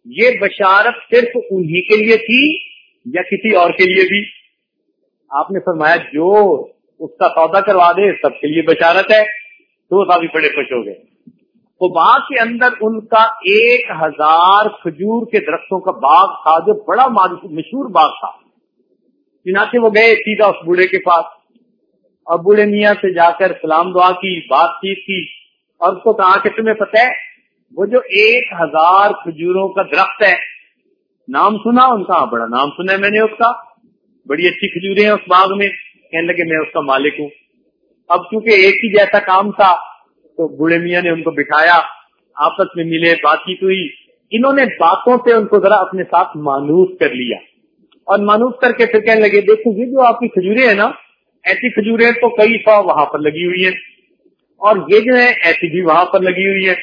یہ بشارت صرف انہی کے لیے تھی یا کسی اور کے لیے بھی؟ آپ نے فرمایا، جو اس کا سودا کروا دے، سب کے لیے بشارت ہے۔ تو صحابی بڑے خوش ہو گئے۔ باغ کے اندر ان کا ایک ہزار کھجور کے درختوں کا باغ تھا، جو بڑا مشہور باغ تھا۔ چنانچہ وہ گئے سیدھا اس بوڑھے کے پاس۔ اور بوڑھے میاں سے جا کر سلام دعا کی، بات چیت کی۔ اور اس کو کہا کہ تمہیں پتہ ہے، وہ جو ایک ہزار کھجوروں کا درخت ہے، نام سنا ان کا؟ بڑا نام سنا ہے میں نے اس کا۔ بڑی اچھی کھجورے ہیں اس باغ میں۔ کہنے لگے، میں اس کا مالک ہوں۔ اب کیونکہ ایک ہی جیسا کام تھا، تو بوڑھے میاں نے ان کو بٹھایا۔ آپس میں ملے، بات چیت ہوئی۔ انہوں نے باتوں سے ان کو ذرا اپنے ساتھ مانوس کر لیا۔ اور مانوس کر کے پھر کہنے لگے، دیکھو، یہ جو آپ کی کھجورے ہیں نا، ایسی کھجورے تو کئی سو وہاں پر لگی ہوئی ہیں۔ اور یہ جو ہے ایسی بھی وہاں پر لگی ہوئی ہے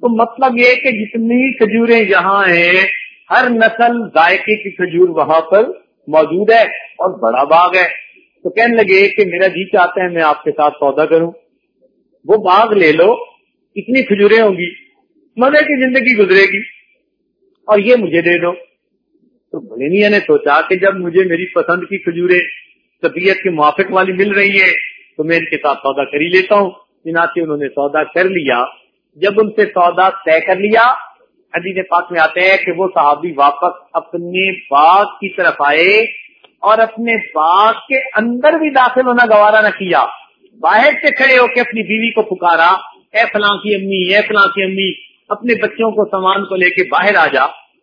تو مطلب یہ کہ جتنی کھجورے یہاں ہیں، ہر نسل ذائقے کی کھجور وہاں پر موجود ہے اور بڑا باغ ہے۔ تو کہنے لگے کہ میرا جی چاہتا ہے میں آپ کے ساتھ سودا کروں۔ وہ باغ لے لو، اتنی کھجوریں ہوں گی، مزے کی زندگی گزرے گی۔ اور یہ مجھے دے دو۔ تو بڑے نے سوچا کہ جب مجھے میری پسند کی کھجورے طبیعت کے موافق والی مل رہی ہے تو میں ان کے ساتھ سودا کر ہی لیتا ہوں۔ چنانچہ انہوں نے سودا کر لیا۔ جب ان سے سودا طے کر لیا حدیث پاک میں آتے ہیں کہ وہ صحابی واپس اپنے باغ کی طرف آئے اور اپنے باغ کے اندر بھی داخل ہونا گوارا نہ کیا۔ باہر سے کھڑے ہو کے اپنی بیوی کو پکارا۔ اے فلاں کی امی، اے فلاں کی امی، اپنے بچوں کو سامان کو لے کے باہر آ جا۔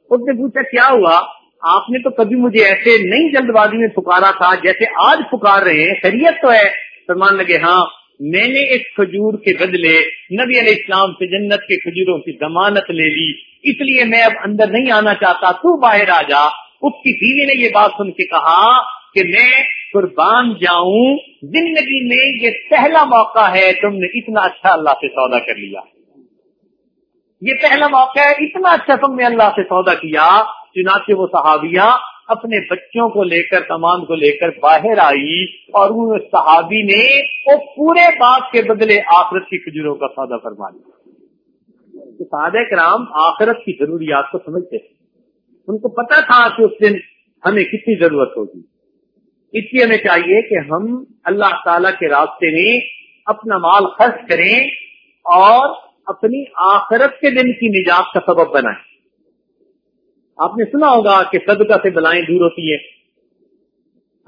اس نے پوچھا، کیا ہوا؟ آپ نے تو کبھی مجھے ایسے نئی جلد بازی میں پکارا تھا جیسے آج پکار رہے ہیں، خیریت تو ہے۔ فرمان لگے ہاں میں نے اس کھجور کے بدلے نبی علیہ السلام سے جنت کے کھجوروں کی ضمانت لے لی۔ اس لیے میں اب اندر نہیں آنا چاہتا، تو باہر آ جا۔ اس کی بیوی نے یہ بات سن کے کہا کہ میں قربان جاؤں۔ زندگی میں یہ پہلا موقع ہے، تم نے اتنا اچھا اللہ سے سودا کر لیا۔ یہ پہلا موقع ہے، اتنا اچھا تم نے اللہ سے سودا کیا۔ چنانچہ وہ صحابیاں اپنے بچوں کو لے کر، تمام کو لے کر باہر آئی اور ان صحابی نے وہ پورے باغ کے بدلے آخرت کی کھجوروں کا سودا فرما لیا۔ صحابہ کرام، آخرت کی ضروریات کو سمجھتے تھے ان کو پتا تھا کہ اس دن ہمیں کتنی ضرورت ہوگی۔ اس لیے ہمیں چاہیے کہ ہم اللہ تعالی کے راستے میں اپنا مال خرچ کریں اور اپنی آخرت کے دن کی نجات کا سبب بنائیں۔ آپ نے سنا ہوگا کہ صدقہ سے بلائیں دور ہوتی ہے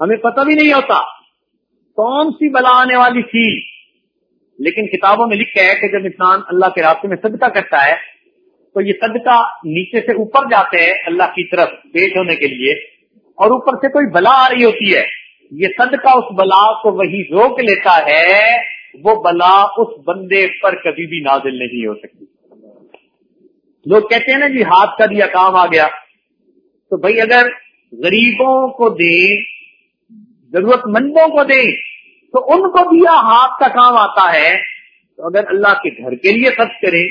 ہمیں پتہ بھی نہیں ہوتا کون سی بلا آنے والی تھی۔ لیکن کتابوں میں لکھا ہے کہ جب انسان اللہ کے راستے میں صدقہ کرتا ہے، تو یہ صدقہ نیچے سے اوپر جاتے ہیں اللہ کی طرف پیش ہونے کے لیے، اور اوپر سے کوئی بلا آ رہی ہوتی ہے۔ یہ صدقہ اس بلا کو وہی روک لیتا ہے، وہ بلا اس بندے پر کبھی بھی نازل نہیں ہو سکتی۔ لوگ کہتے ہیں نا جی ہاتھ کا دیا کام آ گیا۔ تو بھائی اگر غریبوں کو دیں ضرورت مندوں کو دیں، تو ان کو دیا ہاتھ کا کام آتا ہے۔ تو اگر اللہ کے گھر کے لیے خرچ کریں،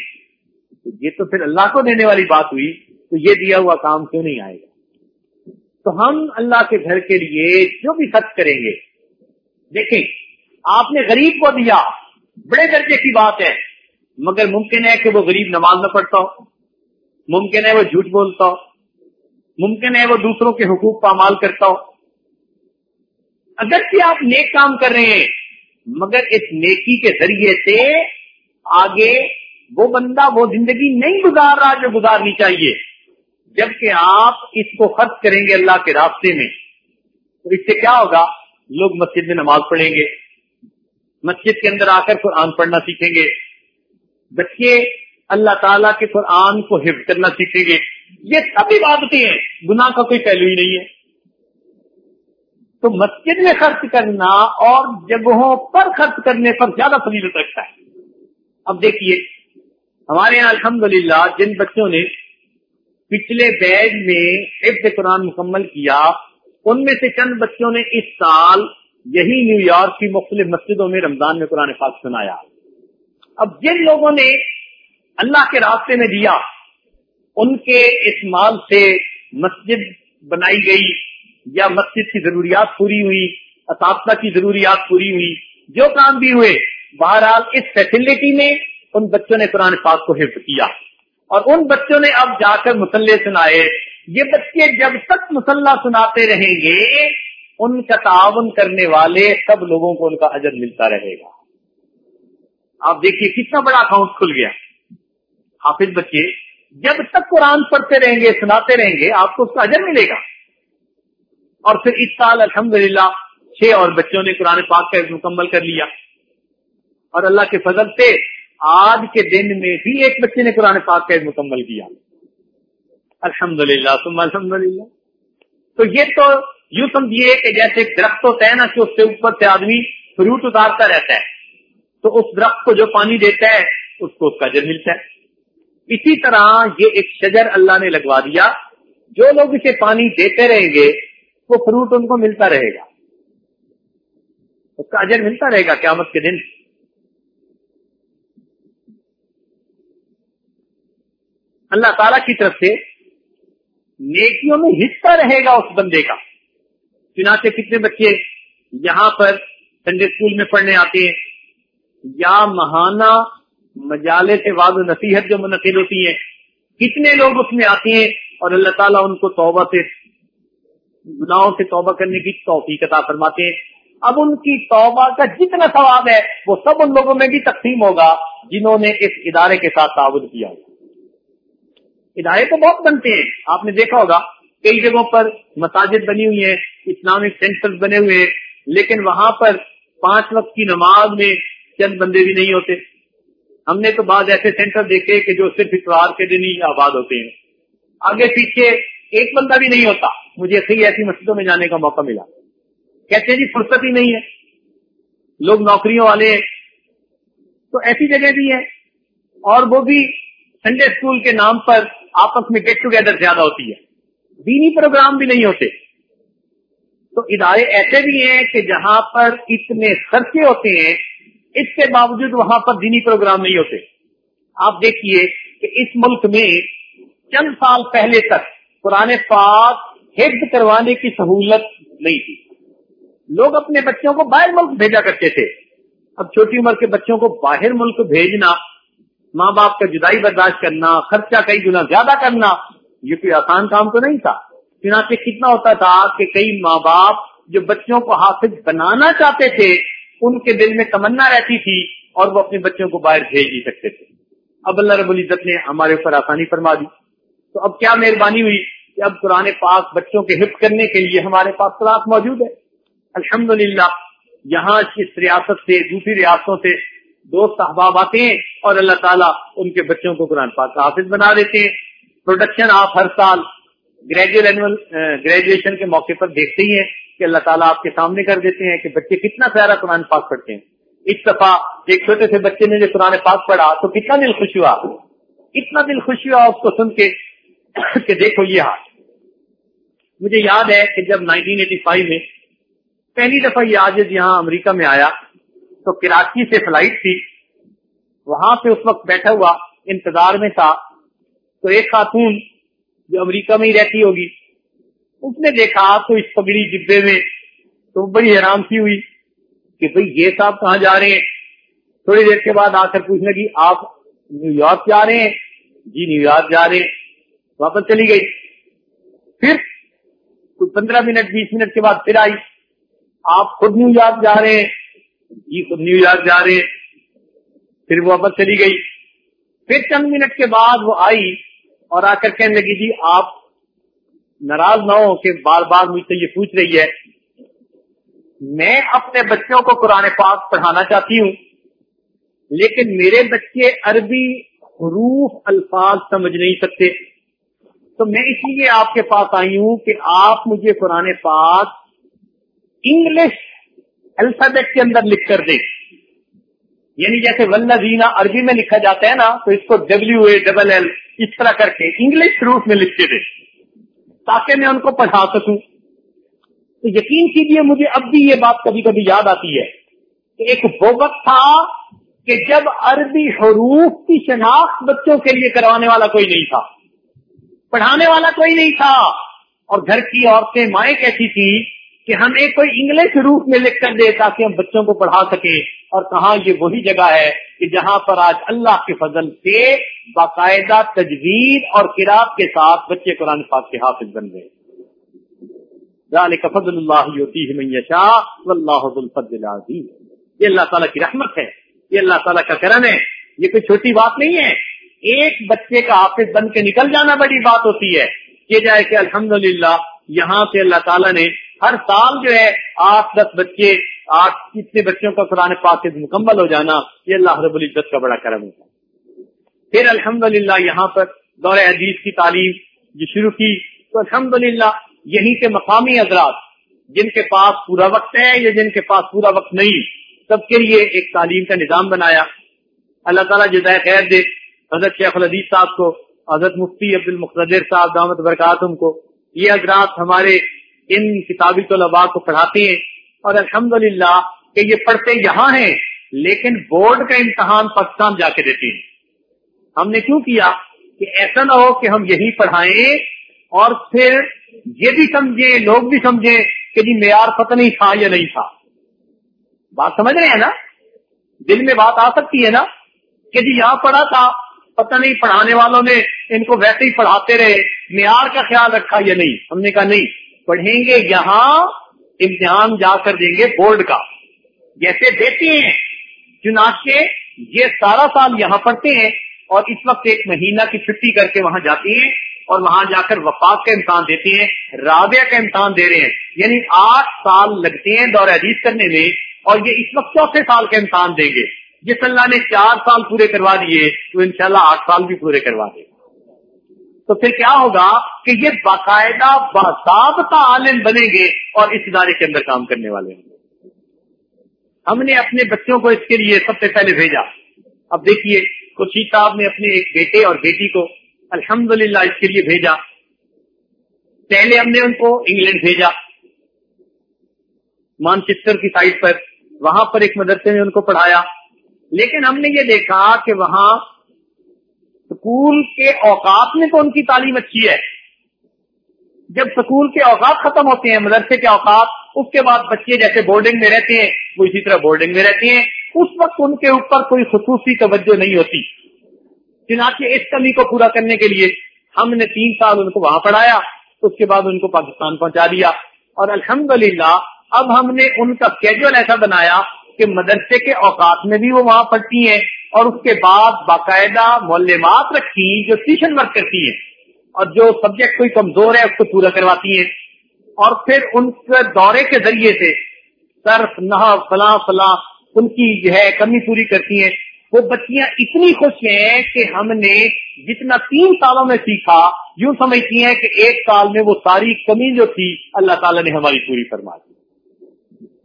تو یہ تو پھر اللہ کو دینے والی بات ہوئی، تو یہ دیا ہوا کام کیوں نہیں آئے گا؟ تو ہم اللہ کے گھر کے لیے جو بھی خرچ کریں گے۔ دیکھیں، آپ نے غریب کو دیا، بڑے درجے کی بات ہے، مگر ممکن ہے کہ وہ غریب نماز نہ پڑھتا ہو۔ ممکن ہے وہ جھوٹ بولتا ہو، ممکن ہے وہ دوسروں کے حقوق پامال کرتا ہو۔ اگرچہ آپ نیک کام کر رہے ہیں، مگر اس نیکی کے ذریعے سے آگے وہ بندہ وہ زندگی نہیں گزار رہا جو گزارنی چاہیے۔ جبکہ آپ اس کو خرچ کریں گے اللہ کے راستے میں، تو اس سے کیا ہوگا؟ لوگ مسجد میں نماز پڑھیں گے، مسجد کے اندر آ کر قرآن پڑھنا سیکھیں گے۔ بچے اللہ تعالیٰ کے قرآن کو حفظ کرنا سیکھیں گے۔ یہ سب عبادتیں ہیں، گناہ کا کوئی پہلو ہی نہیں ہے۔ تو مسجد میں خرچ کرنا اور جگہوں پر خرچ کرنے پر زیادہ فضیلت رکھتا ہے۔ اب دیکھیے، ہمارے یہاں الحمدللہ جن بچوں نے پچھلے بیچ میں حفظ قرآن مکمل کیا، ان میں سے چند بچوں نے اس سال یہی نیو یارک کی مختلف مسجدوں میں رمضان میں قرآن پاک سنایا۔ اب جن لوگوں نے اللہ کے راستے میں دیا، ان کے اس مال سے مسجد بنائی گئی یا مسجد کی ضروریات پوری ہوئی، اساتذہ کی ضروریات پوری ہوئی، جو کام بھی ہوئے، بہرحال اس فیسلٹی میں ان بچوں نے قرآن پاک کو حفظ کیا۔ اور ان بچوں نے اب جا کر مسلح سنائے۔ یہ بچے جب تک مسلح سناتے رہیں گے، ان کا تعاون کرنے والے سب لوگوں کو ان کا اجر ملتا رہے گا۔ آپ دیکھیے کتنا بڑا اکاؤنٹ کھل گیا۔ حافظ بچے جب تک قرآن پڑھتے رہیں گے، سناتے رہیں گے، آپ کو اس کا اجر ملے گا۔ اور پھر اس سال الحمد للہ چھ اور بچوں نے قرآن پاک کا مکمل کر لیا۔ اور اللہ کے فضل سے آج کے دن میں بھی ایک بچے نے قرآن پاک کا مکمل کیا۔ الحمد للہ تم الحمد للہ تو یہ تو یوں سمجھیے کہ جیسے ایک درخت ہوتا ہے نا کہ اس سے اوپر سے آدمی فروٹ اتارتا رہتا ہے، تو اس درخت کو جو پانی دیتا ہے، اس کو اس کا جر ملتا ہے۔ اسی طرح یہ ایک شجر اللہ نے لگوا دیا۔ جو لوگ اسے پانی دیتے رہیں گے، وہ فروٹ ان کو ملتا رہے گا۔ اس کا اجر ملتا رہے گا قیامت کے دن۔ اللہ تعالی کی طرف سے نیکیوں میں حصہ رہے گا اس بندے کا۔ چنانچہ کتنے بچے یہاں پر سنڈے اسکول میں پڑھنے آتے ہیں۔ یا مہانہ مجالے سے واد و نصیحت جو منعقد ہوتی ہیں، کتنے لوگ اس میں آتے ہیں اور اللہ تعالیٰ ان کو توبہ سے، گناہوں سے توبہ کرنے کی توفیق عطا فرماتے ہیں۔ اب ان کی توبہ کا جتنا ثواب ہے، وہ سب ان لوگوں میں بھی تقسیم ہوگا جنہوں نے اس ادارے کے ساتھ تعاون کیا۔ ادارے تو بہت بنتے ہیں۔ آپ نے دیکھا ہوگا، کئی جگہوں پر مساجد بنی ہوئی ہیں، اسلامک سینٹر بنے ہوئے ہیں، لیکن وہاں پر پانچ وقت کی نماز میں چند بندے بھی نہیں ہوتے۔ ہم نے تو بعض ایسے سینٹر دیکھے کہ جو صرف اتوار کے دن ہی آباد ہوتے ہیں۔ آگے پیچھے ایک بندہ بھی نہیں ہوتا۔ مجھے صحیح ایسی مسجدوں میں جانے کا موقع ملا۔ کہتے ہیں جی فرصت ہی نہیں ہے۔ لوگ نوکریوں والے ہیں۔ تو ایسی جگہ بھی ہے۔ اور وہ بھی سنڈے اسکول کے نام پر آپس میں گیٹ ٹوگیدر زیادہ ہوتی ہے۔ دینی پروگرام بھی نہیں ہوتے۔ تو ادارے ایسے بھی ہیں کہ جہاں پر اتنے خرچے ہوتے ہیں اس کے باوجود وہاں پر دینی پروگرام نہیں ہوتے۔ آپ دیکھیے کہ اس ملک میں چند سال پہلے تک پرانے پاک حفظ کروانے کی سہولت نہیں تھی۔ لوگ اپنے بچوں کو باہر ملک بھیجا کرتے تھے۔ اب چھوٹی عمر کے بچوں کو باہر ملک بھیجنا، ماں باپ کا جدائی برداشت کرنا، خرچہ کئی گنا زیادہ کرنا، یہ کوئی آسان کام تو نہیں تھا۔ چنانچہ کتنا ہوتا تھا کہ کئی ماں باپ جو بچوں کو حافظ بنانا چاہتے تھے ان کے دل میں تمنا رہتی تھی اور وہ اپنے بچوں کو باہر بھیج نہیں سکتے تھے۔ اب اللہ رب العزت نے ہمارے اوپر آسانی فرما دی۔ تو اب کیا مہربانی ہوئی کہ اب قرآن پاک بچوں کے حفظ کرنے کے لیے ہمارے پاس کلاس موجود ہے؟ الحمد یہاں اس ریاست سے، دوسری ریاستوں سے دوست احباب آتے ہیں اور اللہ تعالیٰ ان کے بچوں کو قرآن پاک کا حافظ بنا دیتے ہیں۔ پروڈکشن آپ ہر سال گریجویٹ اینوئل گریجویشن کے موقع پر دیکھتے ہی ہیں کہ اللہ تعالیٰ آپ کے سامنے کر دیتے ہیں کہ بچے کتنا پیارا قرآن پاک پڑھتے ہیں۔ اس دفعہ ایک چھوٹے سے بچے نے جو قرآن پاک پڑھا تو کتنا دل خوش ہوا۔ اتنا دل خوش ہوا اس کو سن کے *coughs* کہ دیکھو یہ حال۔ مجھے یاد ہے کہ جب 1985 میں پہلی دفعہ یہ آج یہاں امریکہ میں آیا تو کراچی سے فلائٹ تھی۔ وہاں پہ اس وقت بیٹھا ہوا، انتظار میں تھا۔ تو ایک خاتون جو امریکہ میں ہی رہتی ہوگی۔ اس نے دیکھا تو اس پگڑی ڈبے میں تو بڑی حیران سی ہوئی کہ بھئی یہ صاحب کہاں جا رہے ہیں؟ تھوڑی دیر کے بعد آ کر پوچھنے لگی، آپ نیو یارک جا رہے ہیں؟ جی نیو یارک جا رہے ہیں۔ واپس چلی گئی۔ پھر کچھ پندرہ منٹ، بیس منٹ کے بعد پھر آئی۔ آپ خود نیو یارک جا رہے ہیں؟ جی خود نیو یارک جا رہے ہیں۔ پھر واپس چلی گئی۔ پھر چند منٹ کے بعد وہ آئی۔ اور آ کر کہنے لگی جی آپ ناراض نہ ہو کہ بار بار مجھ سے یہ پوچھ رہی ہے. میں اپنے بچوں کو قرآن پاک پڑھانا چاہتی ہوں، لیکن میرے بچے عربی حروف الفاظ سمجھ نہیں سکتے۔ تو میں اس لیے آپ کے پاس آئی ہوں کہ آپ مجھے قرآن پاک انگلش الفابیٹ کے اندر لکھ کر دیں۔ یعنی جیسے ولہ عربی میں لکھا جاتا ہے نا، تو اس کو ڈبلو اے ڈبل ایل اس طرح کر کے انگلش روپ میں لکھ کے تاکہ میں ان کو پڑھا سکوں۔ تو یقین کیجیے مجھے اب بھی یہ بات کبھی کبھی یاد آتی ہے کہ ایک وہ وقت تھا کہ جب عربی حروف کی شناخت بچوں کے لیے کروانے والا کوئی نہیں تھا۔ پڑھانے والا کوئی نہیں تھا۔ اور گھر کی عورتیں مائیں کیسی تھی کہ ہم ایک کوئی انگلش روپ میں لکھ کر دے تاکہ ہم بچوں کو پڑھا سکے اور کہاں یہ وہی جگہ ہے کہ جہاں پر آج اللہ کے فضل سے باقاعدہ تجویز اور کراط کے ساتھ بچے قرآن پاک کے حافظ بن گئے۔ فضل اللہ یہ اللہ تعالیٰ کی رحمت ہے، یہ اللہ تعالیٰ کا کرم ہے۔ یہ کوئی چھوٹی بات نہیں ہے۔ ایک بچے کا حافظ بن کے نکل جانا بڑی بات ہوتی ہے۔ کہ جائے کہ الحمد یہاں سے اللہ تعالیٰ نے ہر سال جو ہے آٹھ دس بچے، آٹھ کتنے بچوں کا قرآن پاک مکمل ہو جانا، یہ اللہ رب العزت کا بڑا کرم ہوتا پھر الحمد یہاں پر دور حدیث کی تعلیم جو شروع کی، تو الحمد للہ یہیں کے مقامی حضرات، جن کے پاس پورا وقت ہے یا جن کے پاس پورا وقت نہیں، سب کے لیے ایک تعلیم کا نظام بنایا۔ اللہ تعالیٰ جزائے خیر دے، حضرت شیخ الحدیث صاحب کو، حضرت مفتی عبد المقدر صاحب دامت برکاتم کو۔ یہ حضرات ہمارے ان کتابی طلباء کو پڑھاتے ہیں اور الحمد کہ یہ پڑھتے یہاں ہیں، لیکن بورڈ کا امتحان پاکستان جا کے دیتے ہیں۔ ہم نے کیوں کیا کہ ایسا نہ ہو کہ ہم یہی پڑھائیں اور پھر یہ بھی سمجھے لوگ بھی سمجھے کہ جی معیار پتہ نہیں تھا یا نہیں تھا۔ بات سمجھ رہے ہیں نا؟ دل میں بات آ سکتی ہے نا کہ جی یہاں پڑھا تھا پتہ نہیں پڑھانے والوں نے ان کو ویسے ہی پڑھاتے رہے، معیار کا خیال رکھا یا نہیں، ہم نے کہا نہیں، پڑھیں گے یہاں امتحان جا کر دیں گے بورڈ کا۔ جیسے دیتے ہیں، چنانچہ یہ سارا سال یہاں پڑھتے ہیں اور اس وقت ایک مہینہ کی چھٹی کر کے وہاں جاتے ہیں اور وہاں جا کر وفاق کا امتحان دیتے ہیں، رابعہ کا امتحان دے رہے ہیں۔ یعنی آٹھ سال لگتے ہیں دور حدیث کرنے میں اور یہ اس وقت چوتھے سال کا امتحان دیں گے۔ جس اللہ نے چار سال پورے کروا دیے، تو انشاءاللہ شاء آٹھ سال بھی پورے کروا دے تو پھر کیا ہوگا کہ یہ باقاعدہ باضابطہ عالم بنیں گے اور اس ادارے کے اندر کام کرنے والے ہوں گے۔ ہم نے اپنے بچوں کو اس کے لیے سب سے پہلے بھیجا۔ اب دیکھیے، خورشید صاحب نے اپنے ایک بیٹے اور بیٹی کو الحمد اس کے لیے بھیجا۔ پہلے ہم نے ان کو انگلینڈ بھیجا۔ مانچسٹر کی سائٹ پر، وہاں پر ایک مدرسے میں ان کو پڑھایا۔ لیکن ہم نے یہ دیکھا کہ وہاں سکول کے اوقات میں تو ان کی تعلیم اچھی ہے۔ جب سکول کے اوقات ختم ہوتے ہیں، مدرسے کے اوقات، اس کے بعد بچے جیسے بورڈنگ میں رہتے ہیں، وہ اسی طرح بورڈنگ میں رہتے ہیں۔ اس وقت ان کے اوپر کوئی خصوصی توجہ نہیں ہوتی۔ چنانچہ اس کمی کو پورا کرنے کے لیے ہم نے تین سال ان کو وہاں پڑھایا، اس کے بعد ان کو پاکستان پہنچا دیا۔ اور الحمدللہ، اب ہم نے ان کا کیجول ایسا بنایا کہ مدرسے کے اوقات میں بھی وہ وہاں پڑھتی ہیں اور اس کے بعد باقاعدہ مولمات رکھی جو ٹیوشن ورک کرتی ہیں اور جو سبجیکٹ کوئی کمزور ہے اس کو پورا کرواتی ہیں اور پھر ان دورے کے ذریعے سے صرف نہ فلاں فلاں ان کی جو ہے کمی پوری کرتی ہیں۔ وہ بچیاں اتنی خوش ہیں کہ ہم نے جتنا تین سالوں میں سیکھا، یوں سمجھتی ہیں کہ ایک سال میں وہ ساری کمی جو تھی اللہ تعالیٰ نے ہماری پوری فرما دی۔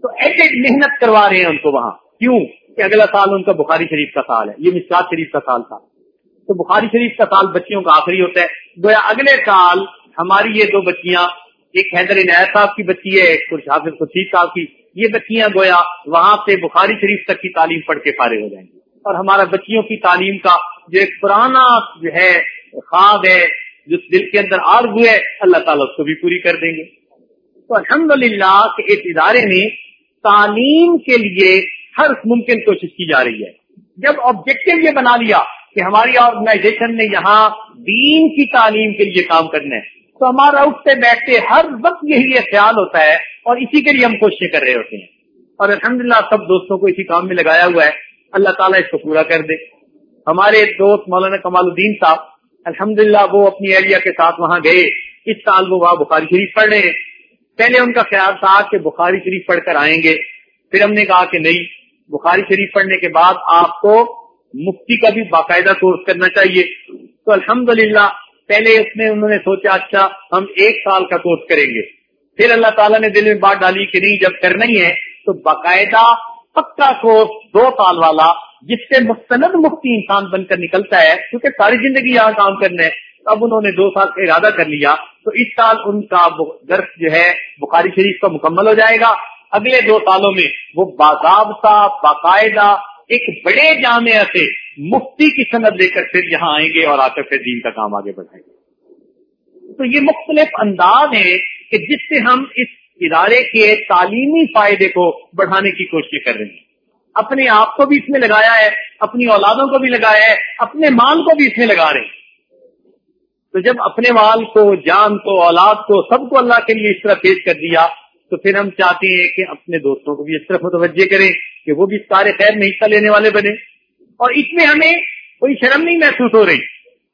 تو ایسے محنت کروا رہے ہیں ان کو وہاں۔ کیوں؟ کہ اگلا سال ان کا بخاری شریف کا سال ہے۔ یہ مسکات شریف کا سال تھا۔ تو بخاری شریف کا سال بچیوں کا آخری ہوتا ہے۔ گویا اگلے سال ہماری یہ دو بچیاں، ایک حیدر عنایت صاحب کی بچی ہے، ایک حافظ خورشید صاحب کی۔ یہ بچیاں گویا وہاں سے بخاری شریف تک کی تعلیم پڑھ کے فارغ ہو جائیں گی۔ اور ہمارا بچیوں کی تعلیم کا جو ایک پرانا جو ہے خواب ہے، جو دل کے اندر آر ہوئے اللہ تعالیٰ اس کو بھی پوری کر دیں گے۔ تو الحمد للہ اس ادارے میں تعلیم کے لیے ہر ممکن کوشش کی جا رہی ہے۔ جب آبجیکٹو یہ بنا لیا کہ ہماری آرگنائزیشن نے یہاں دین کی تعلیم کے لیے کام کرنا ہے، تو ہمارا اٹھتے بیٹھتے ہر وقت یہی خیال ہوتا ہے اور اسی کے لیے ہم کوششیں کر رہے ہوتے ہیں۔ اور الحمدللہ سب دوستوں کو اسی کام میں لگایا ہوا ہے۔ اللہ تعالیٰ اس کو پورا کر دے۔ ہمارے دوست مولانا کمال الدین صاحب، الحمدللہ وہ اپنی ایریا کے ساتھ وہاں گئے۔ اس سال وہ وہاں بخاری شریف پڑھ رہے ہیں۔ پہلے ان کا خیال تھا کہ بخاری شریف پڑھ کر آئیں گے، پھر ہم نے کہا کہ نہیں، بخاری شریف پڑھنے کے بعد آپ کو مفتی کا بھی باقاعدہ کورس کرنا چاہیے۔ تو الحمد پہلے اس میں انہوں نے سوچا اچھا ہم ایک سال کا کورس کریں گے۔ پھر اللہ تعالیٰ نے دل میں بات ڈالی کہ نہیں، جب کرنا ہی ہے تو باقاعدہ پکا کورس دو سال والا، جس سے مستند مفتی انسان بن کر نکلتا ہے، کیونکہ ساری زندگی یہاں کام کرنا ہے۔ اب انہوں نے دو سال کا ارادہ کر لیا۔ تو اس سال ان کا درس جو ہے بخاری شریف کا مکمل ہو جائے گا۔ اگلے دو سالوں میں وہ باضابطہ باقاعدہ ایک بڑے جامعہ سے مفتی کی صنعت لے کر پھر یہاں آئیں گے اور آ کر پھر دین کا کام آگے بڑھائیں گے۔ تو یہ مختلف انداز ہے کہ جس سے ہم اس ادارے کے تعلیمی فائدے کو بڑھانے کی کوشش کر رہے ہیں۔ اپنے آپ کو بھی اس میں لگایا ہے، اپنی اولادوں کو بھی لگایا ہے، اپنے مال کو بھی اس میں لگا رہے ہیں۔ تو جب اپنے مال کو، جان کو، اولاد کو سب کو اللہ کے لیے اس طرح پیش کر دیا، تو پھر ہم چاہتے ہیں کہ اپنے دوستوں کو بھی اس طرف متوجہ کریں کہ وہ بھی سارے خیر میں حصہ لینے والے بنے۔ اور اس میں ہمیں کوئی شرم نہیں محسوس ہو رہی۔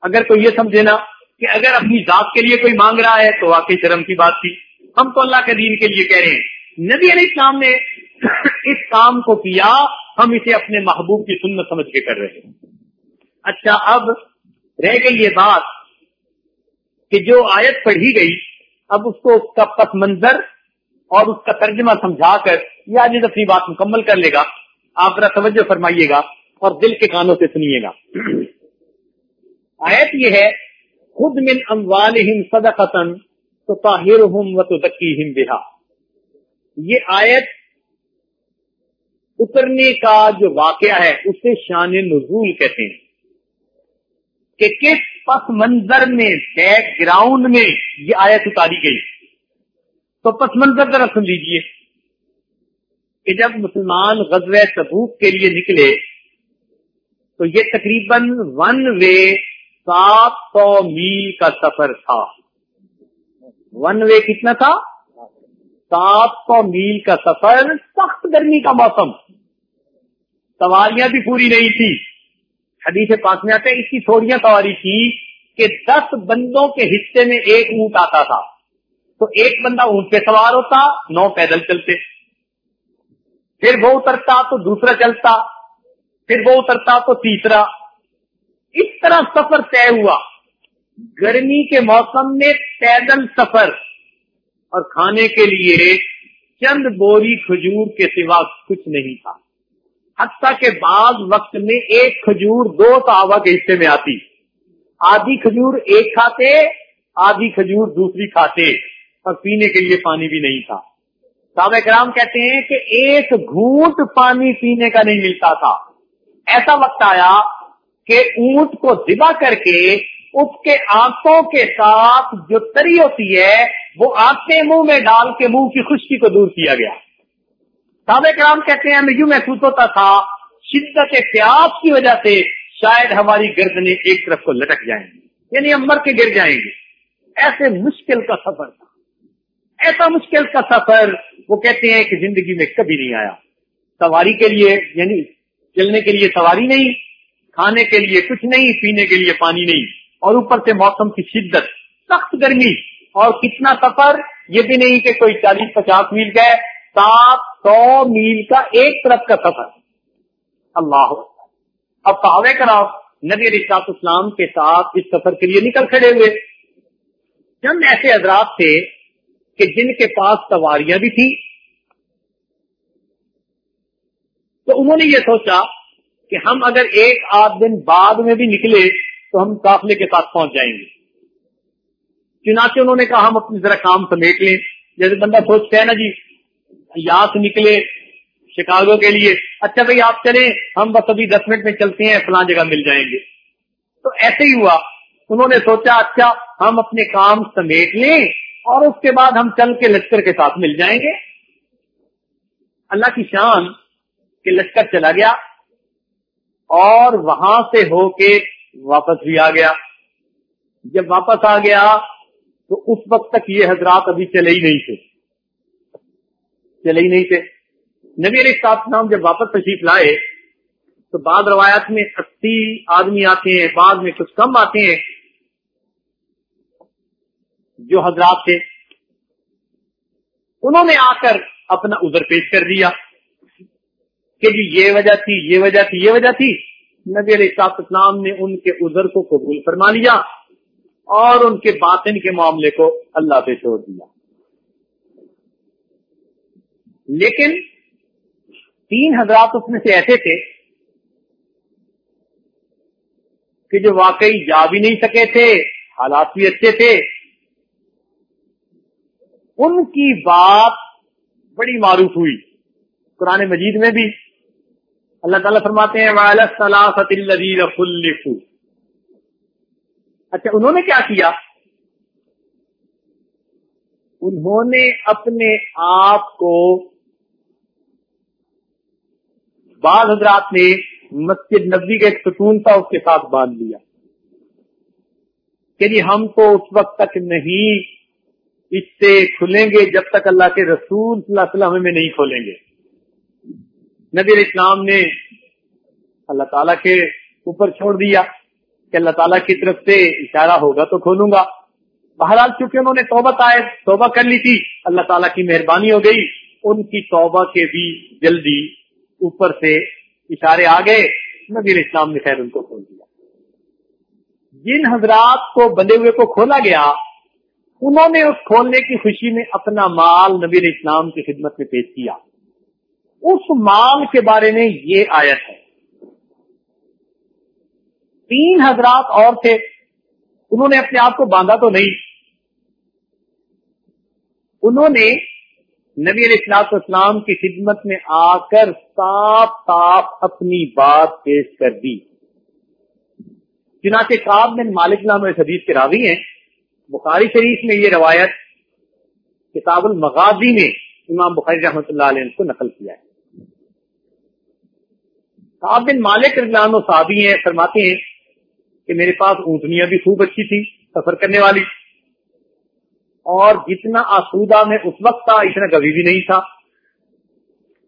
اگر کوئی یہ سمجھے نا کہ اگر اپنی ذات کے لیے کوئی مانگ رہا ہے تو واقعی شرم کی بات تھی۔ ہم تو اللہ کے دین کے لیے کہہ رہے ہیں۔ نبی علیہ السلام نے *coughs* اس کام کو کیا، ہم اسے اپنے محبوب کی سنت سمجھ کے کر رہے ہیں۔ اچھا اب رہ گئی یہ بات کہ جو آیت پڑھی گئی، اب اس کو اس کا پس منظر اور اس کا ترجمہ سمجھا کر یہ آج اپنی بات مکمل کر لے گا۔ آپ ذرا توجہ فرمائیے گا اور دل کے کانوں سے سنیے گا۔ آیت یہ ہے خود من اموالہم صدقتن تو و تزکیہم بہا یہ آیت اترنے کا جو واقعہ ہے، اسے شان نزول کہتے ہیں کہ کس پس منظر میں بیک گراؤنڈ میں یہ آیت اتاری گئی۔ تو پس منظر ذرا سن لیجیے کہ جب مسلمان غزوہ تبوک کے لیے نکلے، تو یہ تقریباً ون وے سات سو میل کا سفر تھا۔ ون وے کتنا تھا؟ سات سو میل کا سفر، سخت گرمی کا موسم۔ سواریاں بھی پوری نہیں تھی حدیث پاس میں آتے اس کی تھوڑیاں سواری تھی کہ دس بندوں کے حصے میں ایک اونٹ آتا تھا۔ تو ایک بندہ اونٹ پہ سوار ہوتا، نو پیدل چلتے۔ پھر وہ اترتا تو دوسرا چلتا، پھر وہ اترتا تو تیسرا۔ اس طرح سفر طے ہوا۔ گرمی کے موسم میں پیدل سفر۔ اور کھانے کے لیے چند بوری کھجور کے سوا کچھ نہیں تھا۔ حتیٰ کہ بعض وقت میں ایک کھجور دو صحابہ کے حصے میں آتی۔ آدھی کھجور ایک کھاتے، آدھی کھجور دوسری کھاتے۔ اور پینے کے لیے پانی بھی نہیں تھا۔ صحابہ کرام کہتے ہیں کہ ایک گھونٹ پانی پینے کا نہیں ملتا تھا۔ ایسا وقت آیا کہ اونٹ کو دبا کر کے اس کے آنکھوں کے ساتھ جو تری ہوتی ہے، وہ آنکھیں منہ میں ڈال کے منہ کی خشکی کو دور کیا گیا۔ صحابہ کرام کہتے ہیں ہمیں یوں محسوس ہوتا تھا، شدت پیاس کی وجہ سے شاید ہماری گردنیں ایک طرف کو لٹک جائیں گی یعنی ہم مر کے گر جائیں گے۔ ایسے مشکل کا سفر تھا۔ ایسا مشکل کا سفر وہ کہتے ہیں کہ زندگی میں کبھی نہیں آیا۔ سواری کے لیے یعنی چلنے کے لیے سواری نہیں، کھانے کے لیے کچھ نہیں، پینے کے لیے پانی نہیں۔ اور اوپر سے موسم کی شدت، سخت گرمی۔ اور کتنا سفر، یہ بھی نہیں کہ کوئی چالیس پچاس میل کا ہے سات سو میل کا ایک طرف کا سفر۔ اللہ اب پاوے کراؤ نبی رشاط اسلام کے ساتھ اس سفر کے لیے نکل کھڑے ہوئے۔ چند ایسے حضرات تھے کہ جن کے پاس سواریاں بھی تھی تو انہوں نے یہ سوچا کہ ہم اگر ایک آدھ دن بعد میں بھی نکلے تو ہم قافلے کے ساتھ پہنچ جائیں گے۔ چنانچہ انہوں نے کہا ہم اپنی ذرا کام سمیٹ لیں۔ جیسے بندہ سوچتا ہے نا جی یہاں سے نکلے شکاگو کے لیے۔ اچھا بھائی آپ چلیں، ہم بس ابھی دس منٹ میں چلتے ہیں، فلاں جگہ مل جائیں گے۔ تو ایسے ہی ہوا، انہوں نے سوچا اچھا ہم اپنے کام سمیٹ لیں اور اس کے بعد ہم چل کے لشکر کے ساتھ مل جائیں گے۔ اللہ کی شان کہ لشکر چلا گیا اور وہاں سے ہو کے واپس بھی آ گیا۔ جب واپس آ گیا تو اس وقت تک یہ حضرات ابھی چلے ہی نہیں تھے۔ چلے ہی نہیں تھے۔ نبی علیہ صاحب نام جب واپس تشریف لائے تو بعض روایات میں اسی آدمی آتے ہیں بعد میں کچھ کم آتے ہیں جو حضرات تھے۔ انہوں نے آ کر اپنا ادھر پیش کر دیا کہ جی یہ وجہ تھی، یہ وجہ تھی، یہ وجہ تھی۔ نبی علیہ اسلام نے ان کے ادھر کو قبول فرما لیا اور ان کے باطن کے معاملے کو اللہ پہ چھوڑ دیا۔ لیکن تین حضرات اس میں سے ایسے تھے کہ جو واقعی جا بھی نہیں سکے تھے، حالات بھی اچھے تھے۔ ان کی بات بڑی معروف ہوئی، قرآن مجید میں بھی۔ اللہ تعالیٰ فرماتے ہیں اچھا انہوں نے کیا کیا؟ انہوں نے اپنے آپ کو بعض حضرات نے مسجد نبی کا ایک ستون تھا، اس کے ساتھ باندھ لیا۔ کہ جی ہم تو اس وقت تک نہیں، اس سے کھلیں گے جب تک اللہ کے رسول صلی اللہ علیہ وسلم میں نہیں کھولیں گے۔ نبی اسلام نے اللہ تعالیٰ کے اوپر چھوڑ دیا کہ اللہ تعالیٰ کی طرف سے اشارہ ہوگا تو کھولوں گا۔ بہرحال چونکہ انہوں نے توبہ آئے توبہ کر لی تھی، اللہ تعالیٰ کی مہربانی ہو گئی، ان کی توبہ کے بھی جلدی اوپر سے اشارے آ گئے، نبی اسلام نے خیر ان کو کھول دیا۔ جن حضرات کو بندے ہوئے کو کھولا گیا، انہوں نے اس کھولنے کی خوشی میں اپنا مال نبی اسلام کی خدمت میں پیش کیا۔ اس مال کے بارے میں یہ آیت ہے۔ تین حضرات اور تھے، انہوں نے اپنے آپ کو باندھا تو نہیں۔ انہوں نے نبی علیہ السلاط اسلام کی خدمت میں آ کر صاف صاف اپنی بات پیش کر دی۔ چنانچہ کاب بن مالک نام اس حدیث کے راوی ہیں۔ بخاری شریف میں یہ روایت کتاب المغازی میں امام بخاری رحمۃ اللہ علیہ کو نقل کیا ہے۔ کاب بن مالک رضوان و صحابی ہیں، فرماتے ہیں کہ میرے پاس اونٹنیاں بھی خوب اچھی تھی سفر کرنے والی۔ اور جتنا آسودہ میں اس وقت تھا اتنا کبھی بھی نہیں تھا۔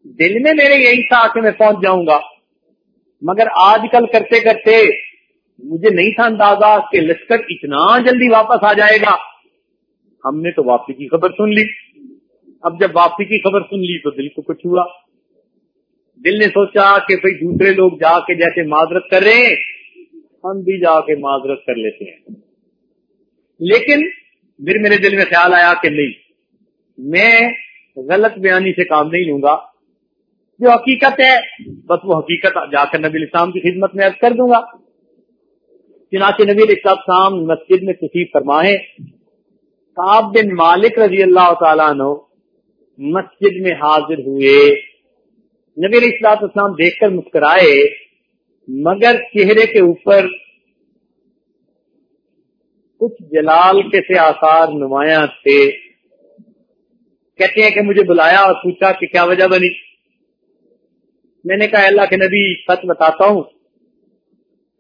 دل میں میرے یہی تھا کہ میں پہنچ جاؤں گا۔ مگر آج کل کرتے کرتے مجھے نہیں تھا اندازہ کہ لشکر اتنا جلدی واپس آ جائے گا۔ ہم نے تو واپسی کی خبر سن لی۔ اب جب واپسی کی خبر سن لی تو دل کو کچھ ہوا۔ دل نے سوچا کہ بھئی دوسرے لوگ جا کے جیسے معذرت کر رہے ہیں، ہم بھی جا کے معذرت کر لیتے ہیں۔ لیکن پھر میرے دل میں خیال آیا کہ نہیں، میں غلط بیانی سے کام نہیں لوں گا۔ جو حقیقت ہے، بس وہ حقیقت جا کر نبی الاسلام کی خدمت میں عرض کر دوں گا۔ چنانچہ نبی السلام مسجد میں کسی فرمائے کاب بن مالک رضی اللہ تعالیٰ عنہ مسجد میں حاضر ہوئے۔ نبی علیہ اسلام دیکھ کر مسکرائے، مگر چہرے کے اوپر کچھ جلال کے سے آثار نمایاں تھے۔ کہتے ہیں کہ مجھے بلایا اور پوچھا کہ کیا وجہ بنی؟ میں نے کہا، اللہ کے نبی، سچ بتاتا ہوں۔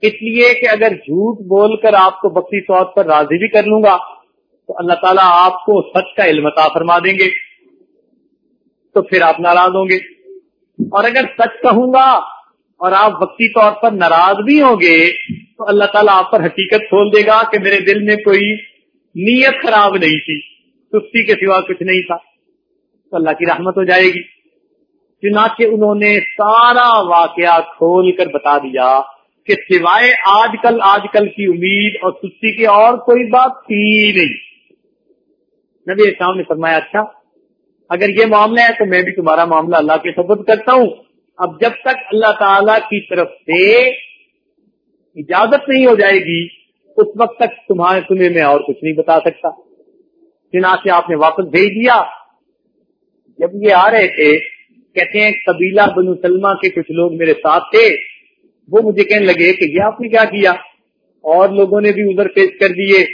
اس لیے کہ اگر جھوٹ بول کر آپ کو بکری طور پر راضی بھی کر لوں گا، تو اللہ تعالیٰ آپ کو سچ کا علم عطا فرما دیں گے۔ تو پھر آپ ناراض ہوں گے۔ اور اگر سچ کہوں گا اور آپ وقتی طور پر ناراض بھی ہوں گے تو اللہ تعالیٰ آپ پر حقیقت کھول دے گا کہ میرے دل میں کوئی نیت خراب نہیں تھی، سستی کے سوا کچھ نہیں تھا۔ تو اللہ کی رحمت ہو جائے گی۔ چنانچہ انہوں نے سارا واقعہ کھول کر بتا دیا کہ سوائے آج کل آج کل کی امید اور سستی کی اور کوئی بات تھی نہیں۔ نبی اسلام نے فرمایا اچھا اگر یہ معاملہ ہے تو میں بھی تمہارا معاملہ اللہ کے سبب کرتا ہوں۔ اب جب تک اللہ تعالی کی طرف سے اجازت نہیں ہو جائے گی، اس وقت تک تمہارے تمہیں میں اور کچھ نہیں بتا سکتا۔ چنانچہ آپ نے واپس بھیج دیا۔ جب یہ آ رہے تھے، کہتے ہیں، قبیلہ بنو سلمہ کے کچھ لوگ میرے ساتھ تھے۔ وہ مجھے کہنے لگے کہ یہ آپ نے کیا کیا؟ اور لوگوں نے بھی ادھر پیش کر دیے۔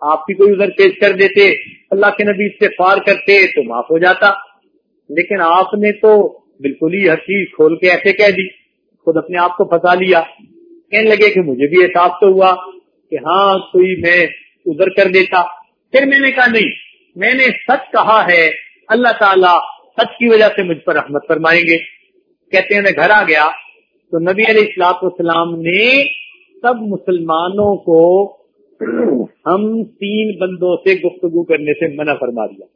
آپ بھی کوئی ادھر پیش کر دیتے۔ اللہ کے نبی سے فار کرتے تو معاف ہو جاتا۔ لیکن آپ نے تو بالکل ہی ہر چیز کھول کے ایسے کہہ دی۔ خود اپنے آپ کو پھنسا لیا۔ کہنے لگے کہ مجھے بھی احساس تو ہوا کہ ہاں کوئی میں ادھر کر دیتا۔ پھر میں نے کہا نہیں، میں نے سچ کہا ہے، اللہ تعالیٰ سچ کی وجہ سے مجھ پر رحمت فرمائیں گے۔ کہتے ہیں میں گھر آ گیا تو نبی علیہ السلاط والسلام نے سب مسلمانوں کو ہم تین بندوں سے گفتگو کرنے سے منع فرما دیا۔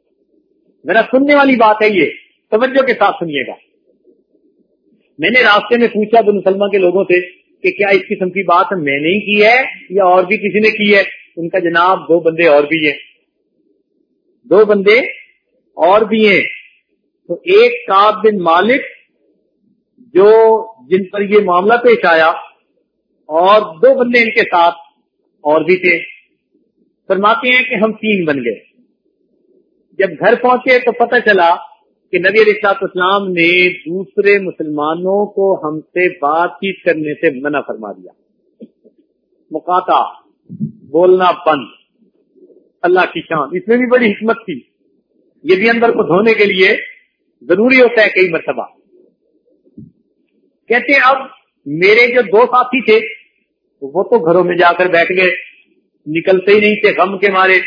میرا سننے والی بات ہے یہ، توجہ کے ساتھ سنیے گا۔ میں نے راستے میں پوچھا بن مسلمان کے لوگوں سے کہ کیا اس قسم کی بات میں نے کی ہے یا اور بھی کسی نے کی ہے؟ ان کا جناب دو بندے اور بھی ہیں۔ دو بندے اور بھی ہیں۔ تو ایک کاب بن مالک جو جن پر یہ معاملہ پیش آیا اور دو بندے ان کے ساتھ اور بھی تھے۔ فرماتے ہیں کہ ہم تین بن گئے۔ جب گھر پہنچے تو پتہ چلا کہ نبی علیہ اسلام نے دوسرے مسلمانوں کو ہم سے بات چیت کرنے سے منع فرما دیا۔ مکاتا بولنا بند۔ اللہ کی شان۔ اس میں بھی بڑی حکمت تھی۔ یہ بھی اندر کو دھونے کے لیے ضروری ہوتا ہے کئی مرتبہ۔ کہتے ہیں، اب میرے جو دو ساتھی تھے، وہ تو گھروں میں جا کر بیٹھ گئے۔ نکلتے ہی نہیں تھے، غم کے مارے۔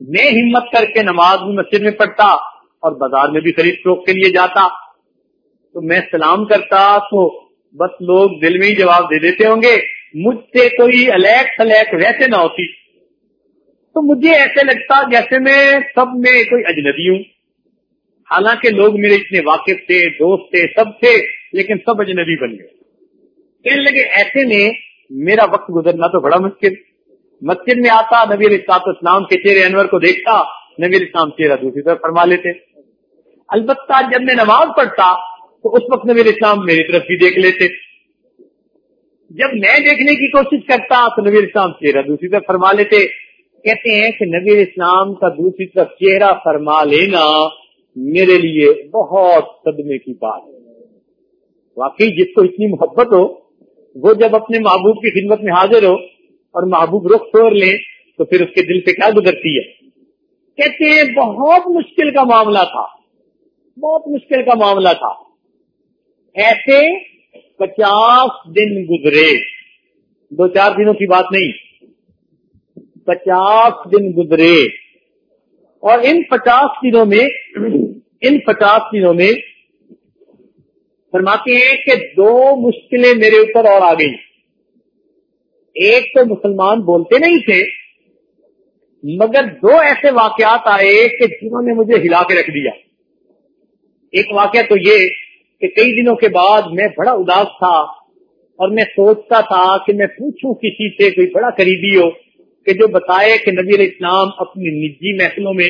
میں ہمت کر کے نماز مسجد میں پڑھتا۔ اور بازار میں بھی خرید فروخت کے لیے جاتا۔ تو میں سلام کرتا تو بس لوگ دل میں ہی جواب دے دیتے ہوں گے، مجھ سے کوئی الیک سلیک ویسے نہ ہوتی۔ تو مجھے ایسے لگتا جیسے میں سب میں کوئی اجنبی ہوں۔ حالانکہ لوگ میرے اتنے واقف تھے، دوست تھے، سب تھے، لیکن سب اجنبی بن گئے۔ کہنے لگے، ایسے میں میرا وقت گزرنا تو بڑا مشکل۔ مسجد میں آتا، نبی علیہ اسلام کے چہرے انور کو دیکھتا، نبی اسلام چہرہ دوسری طرف فرما لیتے۔ البتہ جب میں نماز پڑھتا تو اس وقت نبی اسلام میری طرف بھی دیکھ لیتے۔ جب میں دیکھنے کی کوشش کرتا تو نبی اسلام چہرہ دوسری طرف فرما لیتے۔ کہتے ہیں کہ نبی اسلام کا دوسری طرف چہرہ فرما لینا میرے لیے بہت صدمے کی بات ہے۔ واقعی جس کو اتنی محبت ہو، وہ جب اپنے محبوب کی خدمت میں حاضر ہو اور محبوب رخ توڑ لیں تو پھر اس کے دل سے کیا گزرتی ہے؟ کہتے ہیں بہت مشکل کا معاملہ تھا۔ بہت مشکل کا معاملہ تھا۔ ایسے پچاس دن گزرے۔ دو چار دنوں کی بات نہیں۔ پچاس دن گزرے۔ اور ان پچاس دنوں میں، ان پچاس دنوں میں فرماتے ہیں کہ دو مشکلیں میرے اوپر اور آ گئی ایک تو مسلمان بولتے نہیں تھے، مگر دو ایسے واقعات آئے کہ جنہوں نے مجھے ہلا کے رکھ دیا۔ ایک واقعہ تو یہ کہ کئی دنوں کے بعد میں بڑا اداس تھا اور میں سوچتا تھا کہ میں پوچھوں کسی سے کوئی بڑا قریبی ہو کہ جو بتائے کہ نبی علیہ السلام اپنی نجی محفلوں میں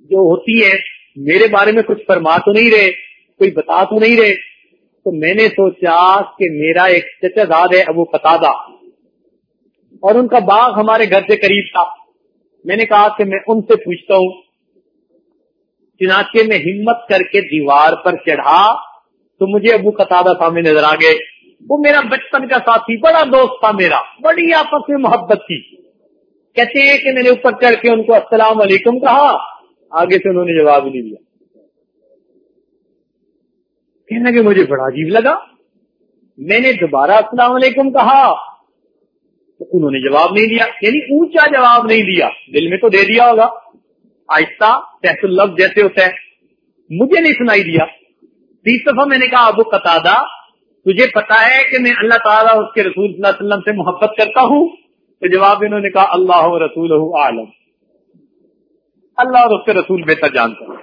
جو ہوتی ہے میرے بارے میں کچھ فرما تو نہیں رہے، کوئی بتا تو نہیں رہے۔ تو میں نے سوچا کہ میرا ایک چچا داد ہے، ابو پتادا اور ان کا باغ ہمارے گھر سے قریب تھا۔ میں نے کہا کہ میں ان سے پوچھتا ہوں چنانچہ میں ہمت کر کے دیوار پر چڑھا تو مجھے ابو قطع سامنے نظر آ گئے۔ وہ میرا بچپن کا ساتھی، بڑا دوست تھا میرا، بڑی آپس میں محبت تھی۔ کہتے ہیں کہ میں نے اوپر چڑھ کے ان کو السلام علیکم کہا، آگے سے انہوں نے جواب نہیں دیا۔ کہنے کہ مجھے بڑا عجیب لگا۔ میں نے دوبارہ السلام علیکم کہا، تو انہوں نے جواب نہیں دیا یعنی اونچا جواب نہیں دیا۔ دل میں تو دے دیا ہوگا۔ آہستہ تحت الفظ جیسے ہوتا ہے۔ مجھے نہیں سنائی دیا۔ تیس دفعہ میں نے کہا، ابو قطع تجھے پتا ہے کہ میں اللہ تعالیٰ اس کے رسول صلی اللہ علیہ وسلم سے محبت کرتا ہوں؟ تو جواب انہوں نے کہا، اللہ رسول عالم اللہ اور اس کے رسول بہتر جانتا ہوں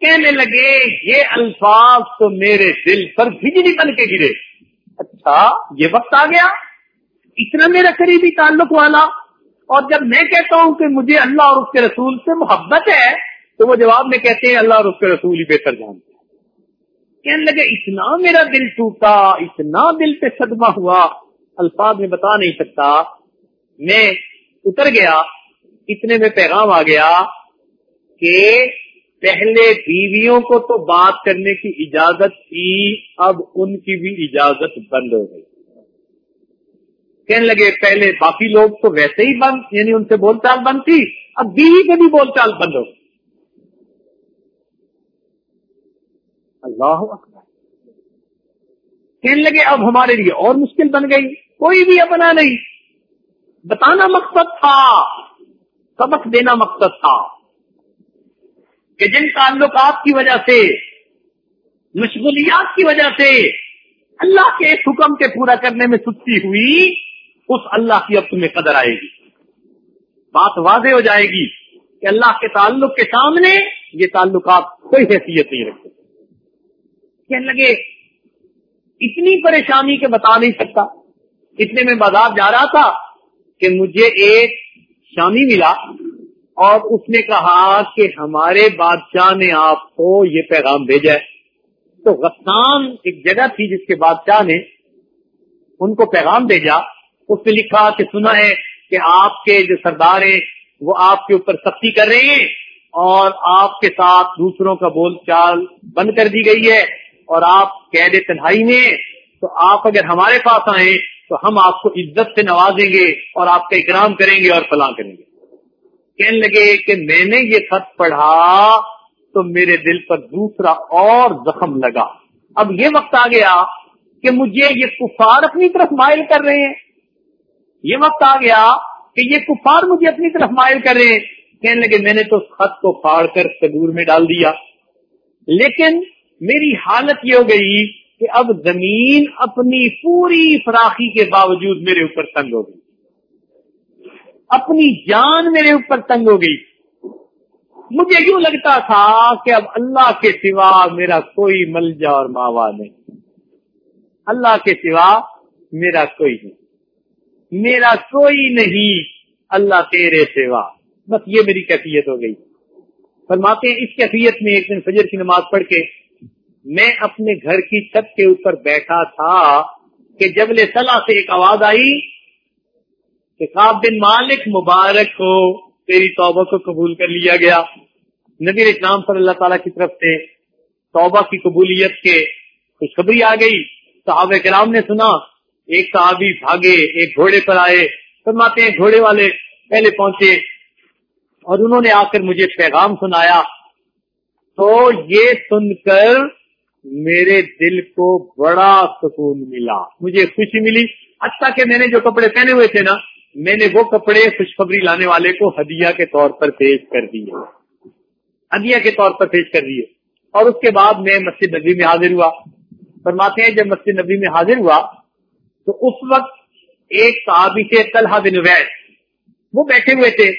کہنے لگے، یہ الفاظ تو میرے دل پر بجلی بن کے گرے۔ اچھا یہ وقت آ گیا۔ اتنا میرا قریبی تعلق والا اور جب میں کہتا ہوں کہ مجھے اللہ اور اس کے رسول سے محبت ہے، تو وہ جواب میں کہتے ہیں اللہ اور اس کے رسول ہی بہتر جانتے ہیں۔ کہنے لگے، اتنا میرا دل ٹوٹا، اتنا دل پہ صدمہ ہوا، الفاظ میں بتا نہیں سکتا۔ میں اتر گیا، اتنے میں پیغام آ گیا کہ پہلے بیویوں کو تو بات کرنے کی اجازت تھی، اب ان کی بھی اجازت بند ہو گئی۔ کہنے لگے، پہلے باقی لوگ تو ویسے ہی بند یعنی ان سے بول چال بند تھی، اب بیوی کے بھی بول چال بند ہو اللہ کہنے لگے، اب ہمارے لیے اور مشکل بن گئی، کوئی بھی اپنا نہیں۔ بتانا مقصد تھا، سبق دینا مقصد تھا کہ جن تعلقات کی وجہ سے، مشغولیات کی وجہ سے اللہ کے حکم کے پورا کرنے میں سستی ہوئی اس اللہ کی اب تمہیں قدر آئے گی۔ بات واضح ہو جائے گی کہ اللہ کے تعلق کے سامنے یہ تعلقات کوئی حیثیت نہیں رکھتے۔ کہنے لگے، اتنی پریشانی کے بتا نہیں سکتا۔ اتنے میں بازار جا رہا تھا کہ مجھے ایک شامی ملا اور اس نے کہا کہ ہمارے بادشاہ نے آپ کو یہ پیغام بھیجا ہے۔ تو غسان ایک جگہ تھی جس کے بادشاہ نے ان کو پیغام بھیجا۔ اس نے لکھا کہ سنا ہے کہ آپ کے جو سردار ہیں، وہ آپ کے اوپر سختی کر رہے ہیں اور آپ کے ساتھ دوسروں کا بول چال بند کر دی گئی ہے اور آپ قید تنہائی میں تو آپ اگر ہمارے پاس آئیں تو ہم آپ کو عزت سے نوازیں گے اور آپ کا اکرام کریں گے اور فلاں کریں گے۔ کہنے لگے کہ میں نے یہ خط پڑھا تو میرے دل پر دوسرا اور زخم لگا۔ اب یہ وقت آ گیا کہ مجھے یہ کفار اپنی طرف مائل کر رہے ہیں۔ یہ وقت آ گیا کہ یہ کفار مجھے اپنی طرف مائل کر رہے کہنے لگے، میں نے تو خط کو پھاڑ کر تدور میں ڈال دیا۔ لیکن میری حالت یہ ہو گئی کہ اب زمین اپنی پوری فراخی کے باوجود میرے اوپر تنگ ہو گئی۔ اپنی جان میرے اوپر تنگ ہو گئی۔ مجھے یوں لگتا تھا کہ اب اللہ کے سوا میرا کوئی ملجا اور ماوا نہیں۔ اللہ کے سوا میرا کوئی نہیں۔ میرا کوئی نہیں اللہ تیرے سوا۔ بس یہ میری کیفیت ہو گئی۔ فرماتے ہیں، اس کیفیت میں ایک دن فجر کی نماز پڑھ کے میں اپنے گھر کی چھت کے اوپر بیٹھا تھا کہ جبل صلاح سے ایک آواز آئی کہ صاحب بن مالک مبارک ہو، تیری توبہ کو قبول کر لیا گیا۔ نبی اسلام صلی اللہ تعالیٰ کی طرف سے توبہ کی قبولیت کے خوشخبری آ گئی۔ صحابہ کرام نے سنا ایک صحابی بھاگے، ایک گھوڑے پر آئے، فرماتے ہیں، گھوڑے والے پہلے پہنچے اور انہوں نے آ کر مجھے پیغام سنایا۔ تو یہ سن کر میرے دل کو بڑا سکون ملا۔ مجھے خوشی ملی۔ اچھا کہ میں نے جو کپڑے پہنے ہوئے تھے نا، میں نے وہ کپڑے خوشخبری لانے والے کو ہدیہ کے طور پر پیش کر دیے۔ ہدیہ کے طور پر پیش کر دیے۔ اور اس کے بعد میں مسجد نبی میں حاضر ہوا۔ فرماتے ہیں، جب مسجد نبی میں حاضر ہوا تو اس وقت ایک صحابی سے طلحہ بن وید وہ بیٹھے ہوئے تھے۔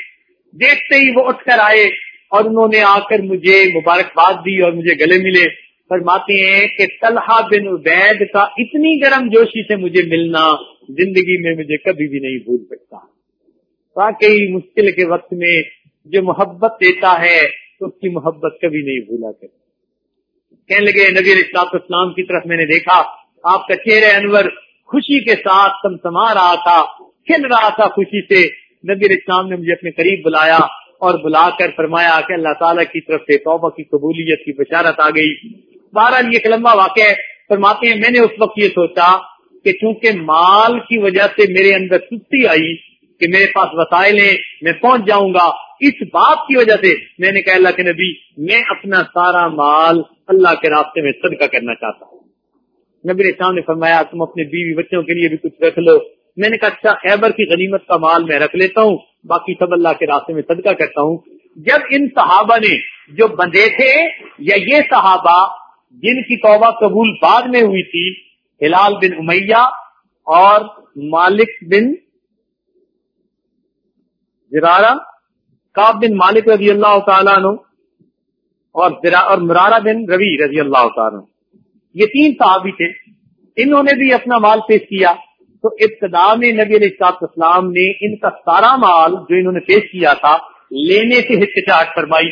دیکھتے ہی وہ اٹھ کر آئے اور انہوں نے آ کر مجھے مبارکباد دی اور مجھے گلے ملے۔ فرماتے ہیں کہ طلحہ بن عبید کا اتنی گرم جوشی سے مجھے ملنا زندگی میں مجھے کبھی بھی نہیں بھول سکتا۔ واقعی مشکل کے وقت میں جو محبت دیتا ہے تو اس کی محبت کبھی نہیں بھولا کرتا۔ کہنے لگے، نبی السلاط اسلام کی طرف میں نے دیکھا، آپ کا چہرہ انور خوشی کے ساتھ سما رہا تھا، کھل رہا تھا خوشی سے۔ نبی اسلام نے مجھے اپنے قریب بلایا اور بلا کر فرمایا کہ اللہ تعالیٰ کی طرف سے توبہ کی قبولیت کی بشارت آ گئی۔ بہرحال یہ لمبا واقع ہے۔ فرماتے ہیں، میں نے اس وقت یہ سوچا کہ چونکہ مال کی وجہ سے میرے اندر سستی آئی کہ میرے پاس وسائل ہیں، میں پہنچ جاؤں گا۔ اس بات کی وجہ سے میں نے کہا، اللہ کے نبی، میں اپنا سارا مال اللہ کے راستے میں صدقہ کرنا چاہتا ہوں۔ نبی اسلام نے فرمایا، تم اپنے بیوی بچوں کے لیے بھی کچھ رکھ لو۔ میں نے کہا اچھا خیبر کی غنیمت کا مال میں رکھ لیتا ہوں، باقی سب اللہ کے راستے میں صدقہ کرتا ہوں۔ جب ان صحابہ نے جو بندے تھے یا یہ صحابہ جن کی توبہ قبول بعد میں ہوئی تھی، ہلال بن امیہ اور مالک بن زرارہ کاب بن مالک رضی اللہ تعالیٰ عنہ اور مرارہ بن روی رضی اللہ تعالیٰ عنہ۔ یہ تین صحابی تھے۔ انہوں نے بھی اپنا مال پیش کیا۔ تو ابتدا میں نبی علیہ السلام نے ان کا سارا مال جو انہوں نے پیش کیا تھا، لینے سے ہچکچاہٹ فرمائی۔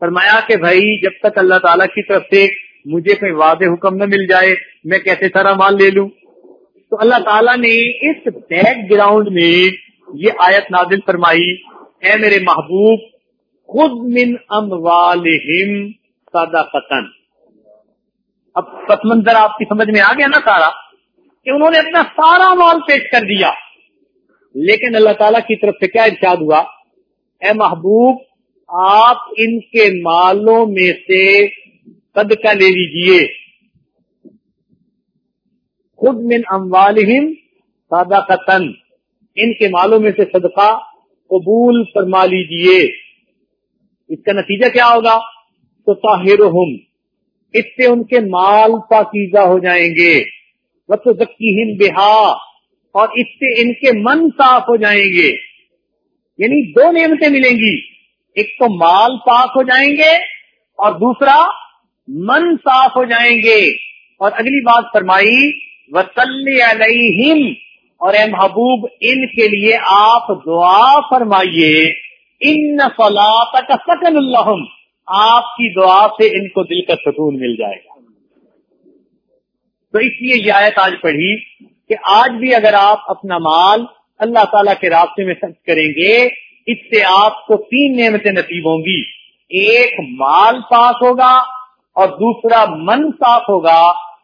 فرمایا کہ بھائی، جب تک اللہ تعالیٰ کی طرف سے مجھے کوئی واضح حکم نہ مل جائے، میں کیسے سارا مال لے لوں؟ تو اللہ تعالیٰ نے اس بیک گراؤنڈ میں یہ آیت نازل فرمائی۔ اے میرے محبوب خود من اموالہم صدقتن اب پس منظر آپ کی سمجھ میں آ گیا نا سارا کہ انہوں نے اپنا سارا مال پیش کر دیا۔ لیکن اللہ تعالیٰ کی طرف سے کیا ارشاد ہوا؟ اے محبوب، آپ ان کے مالوں میں سے صدقہ لے لیجیے۔ خود من اموالہم صدقتن ان کے مالوں میں سے صدقہ قبول فرما لیجیے۔ اس کا نتیجہ کیا ہوگا؟ تو طاہرہم اس سے ان کے مال پاکیزہ ہو جائیں گے۔ وَتُزَكِّهِمْ بِهَا، اور اس سے ان کے من صاف ہو جائیں گے۔ یعنی دو نعمتیں ملیں گی۔ ایک تو مال پاک ہو جائیں گے، اور دوسرا من صاف ہو جائیں گے۔ اور اگلی بات فرمائی وسلی علیہم اور اے محبوب، ان کے لیے آپ دعا فرمائیے۔ ان فلاح کا سکن اللہ آپ کی دعا سے ان کو دل کا سکون مل جائے گا۔ تو اس لیے یہ آیت آج پڑھی کہ آج بھی اگر آپ اپنا مال اللہ تعالی کے راستے میں خرچ کریں گے، اس سے آپ کو تین نعمتیں نصیب ہوں گی۔ ایک مال پاس ہوگا اور دوسرا من صاف ہوگا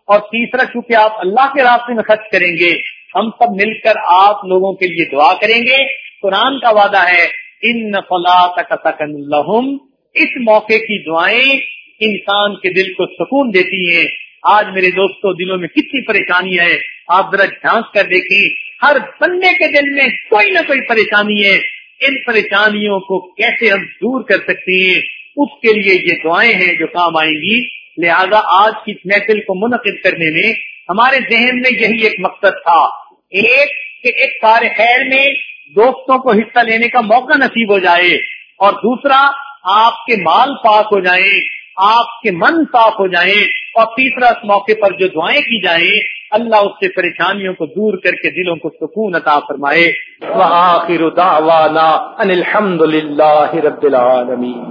اور تیسرا چونکہ آپ اللہ کے راستے میں خرچ کریں گے، ہم سب مل کر آپ لوگوں کے لیے دعا کریں گے۔ قرآن کا وعدہ ہے، ان سکن الحم اس موقع کی دعائیں انسان کے دل کو سکون دیتی ہیں۔ آج میرے دوستوں دلوں میں کتنی پریشانی ہے۔ آپ ذرا جھانک کر دیکھیں۔ ہر بندے کے دل میں کوئی نہ کوئی پریشانی ہے۔ ان پریشانیوں کو کیسے ہم دور کر سکتے ہیں؟ اس کے لیے یہ دعائیں ہیں جو کام آئیں گی۔ لہذا آج کی محفل کو منعقد کرنے میں ہمارے ذہن میں یہی ایک مقصد تھا۔ ایک کہ ایک کار خیر میں دوستوں کو حصہ لینے کا موقع نصیب ہو جائے۔ اور دوسرا آپ کے مال پاک ہو جائیں، آپ کے من پاک ہو جائیں اور تیسرا اس موقع پر جو دعائیں کی جائیں، اللہ اس سے پریشانیوں کو دور کر کے دلوں کو سکون عطا فرمائے۔ وآخر دعوانا ان الحمد للہ رب العالمین۔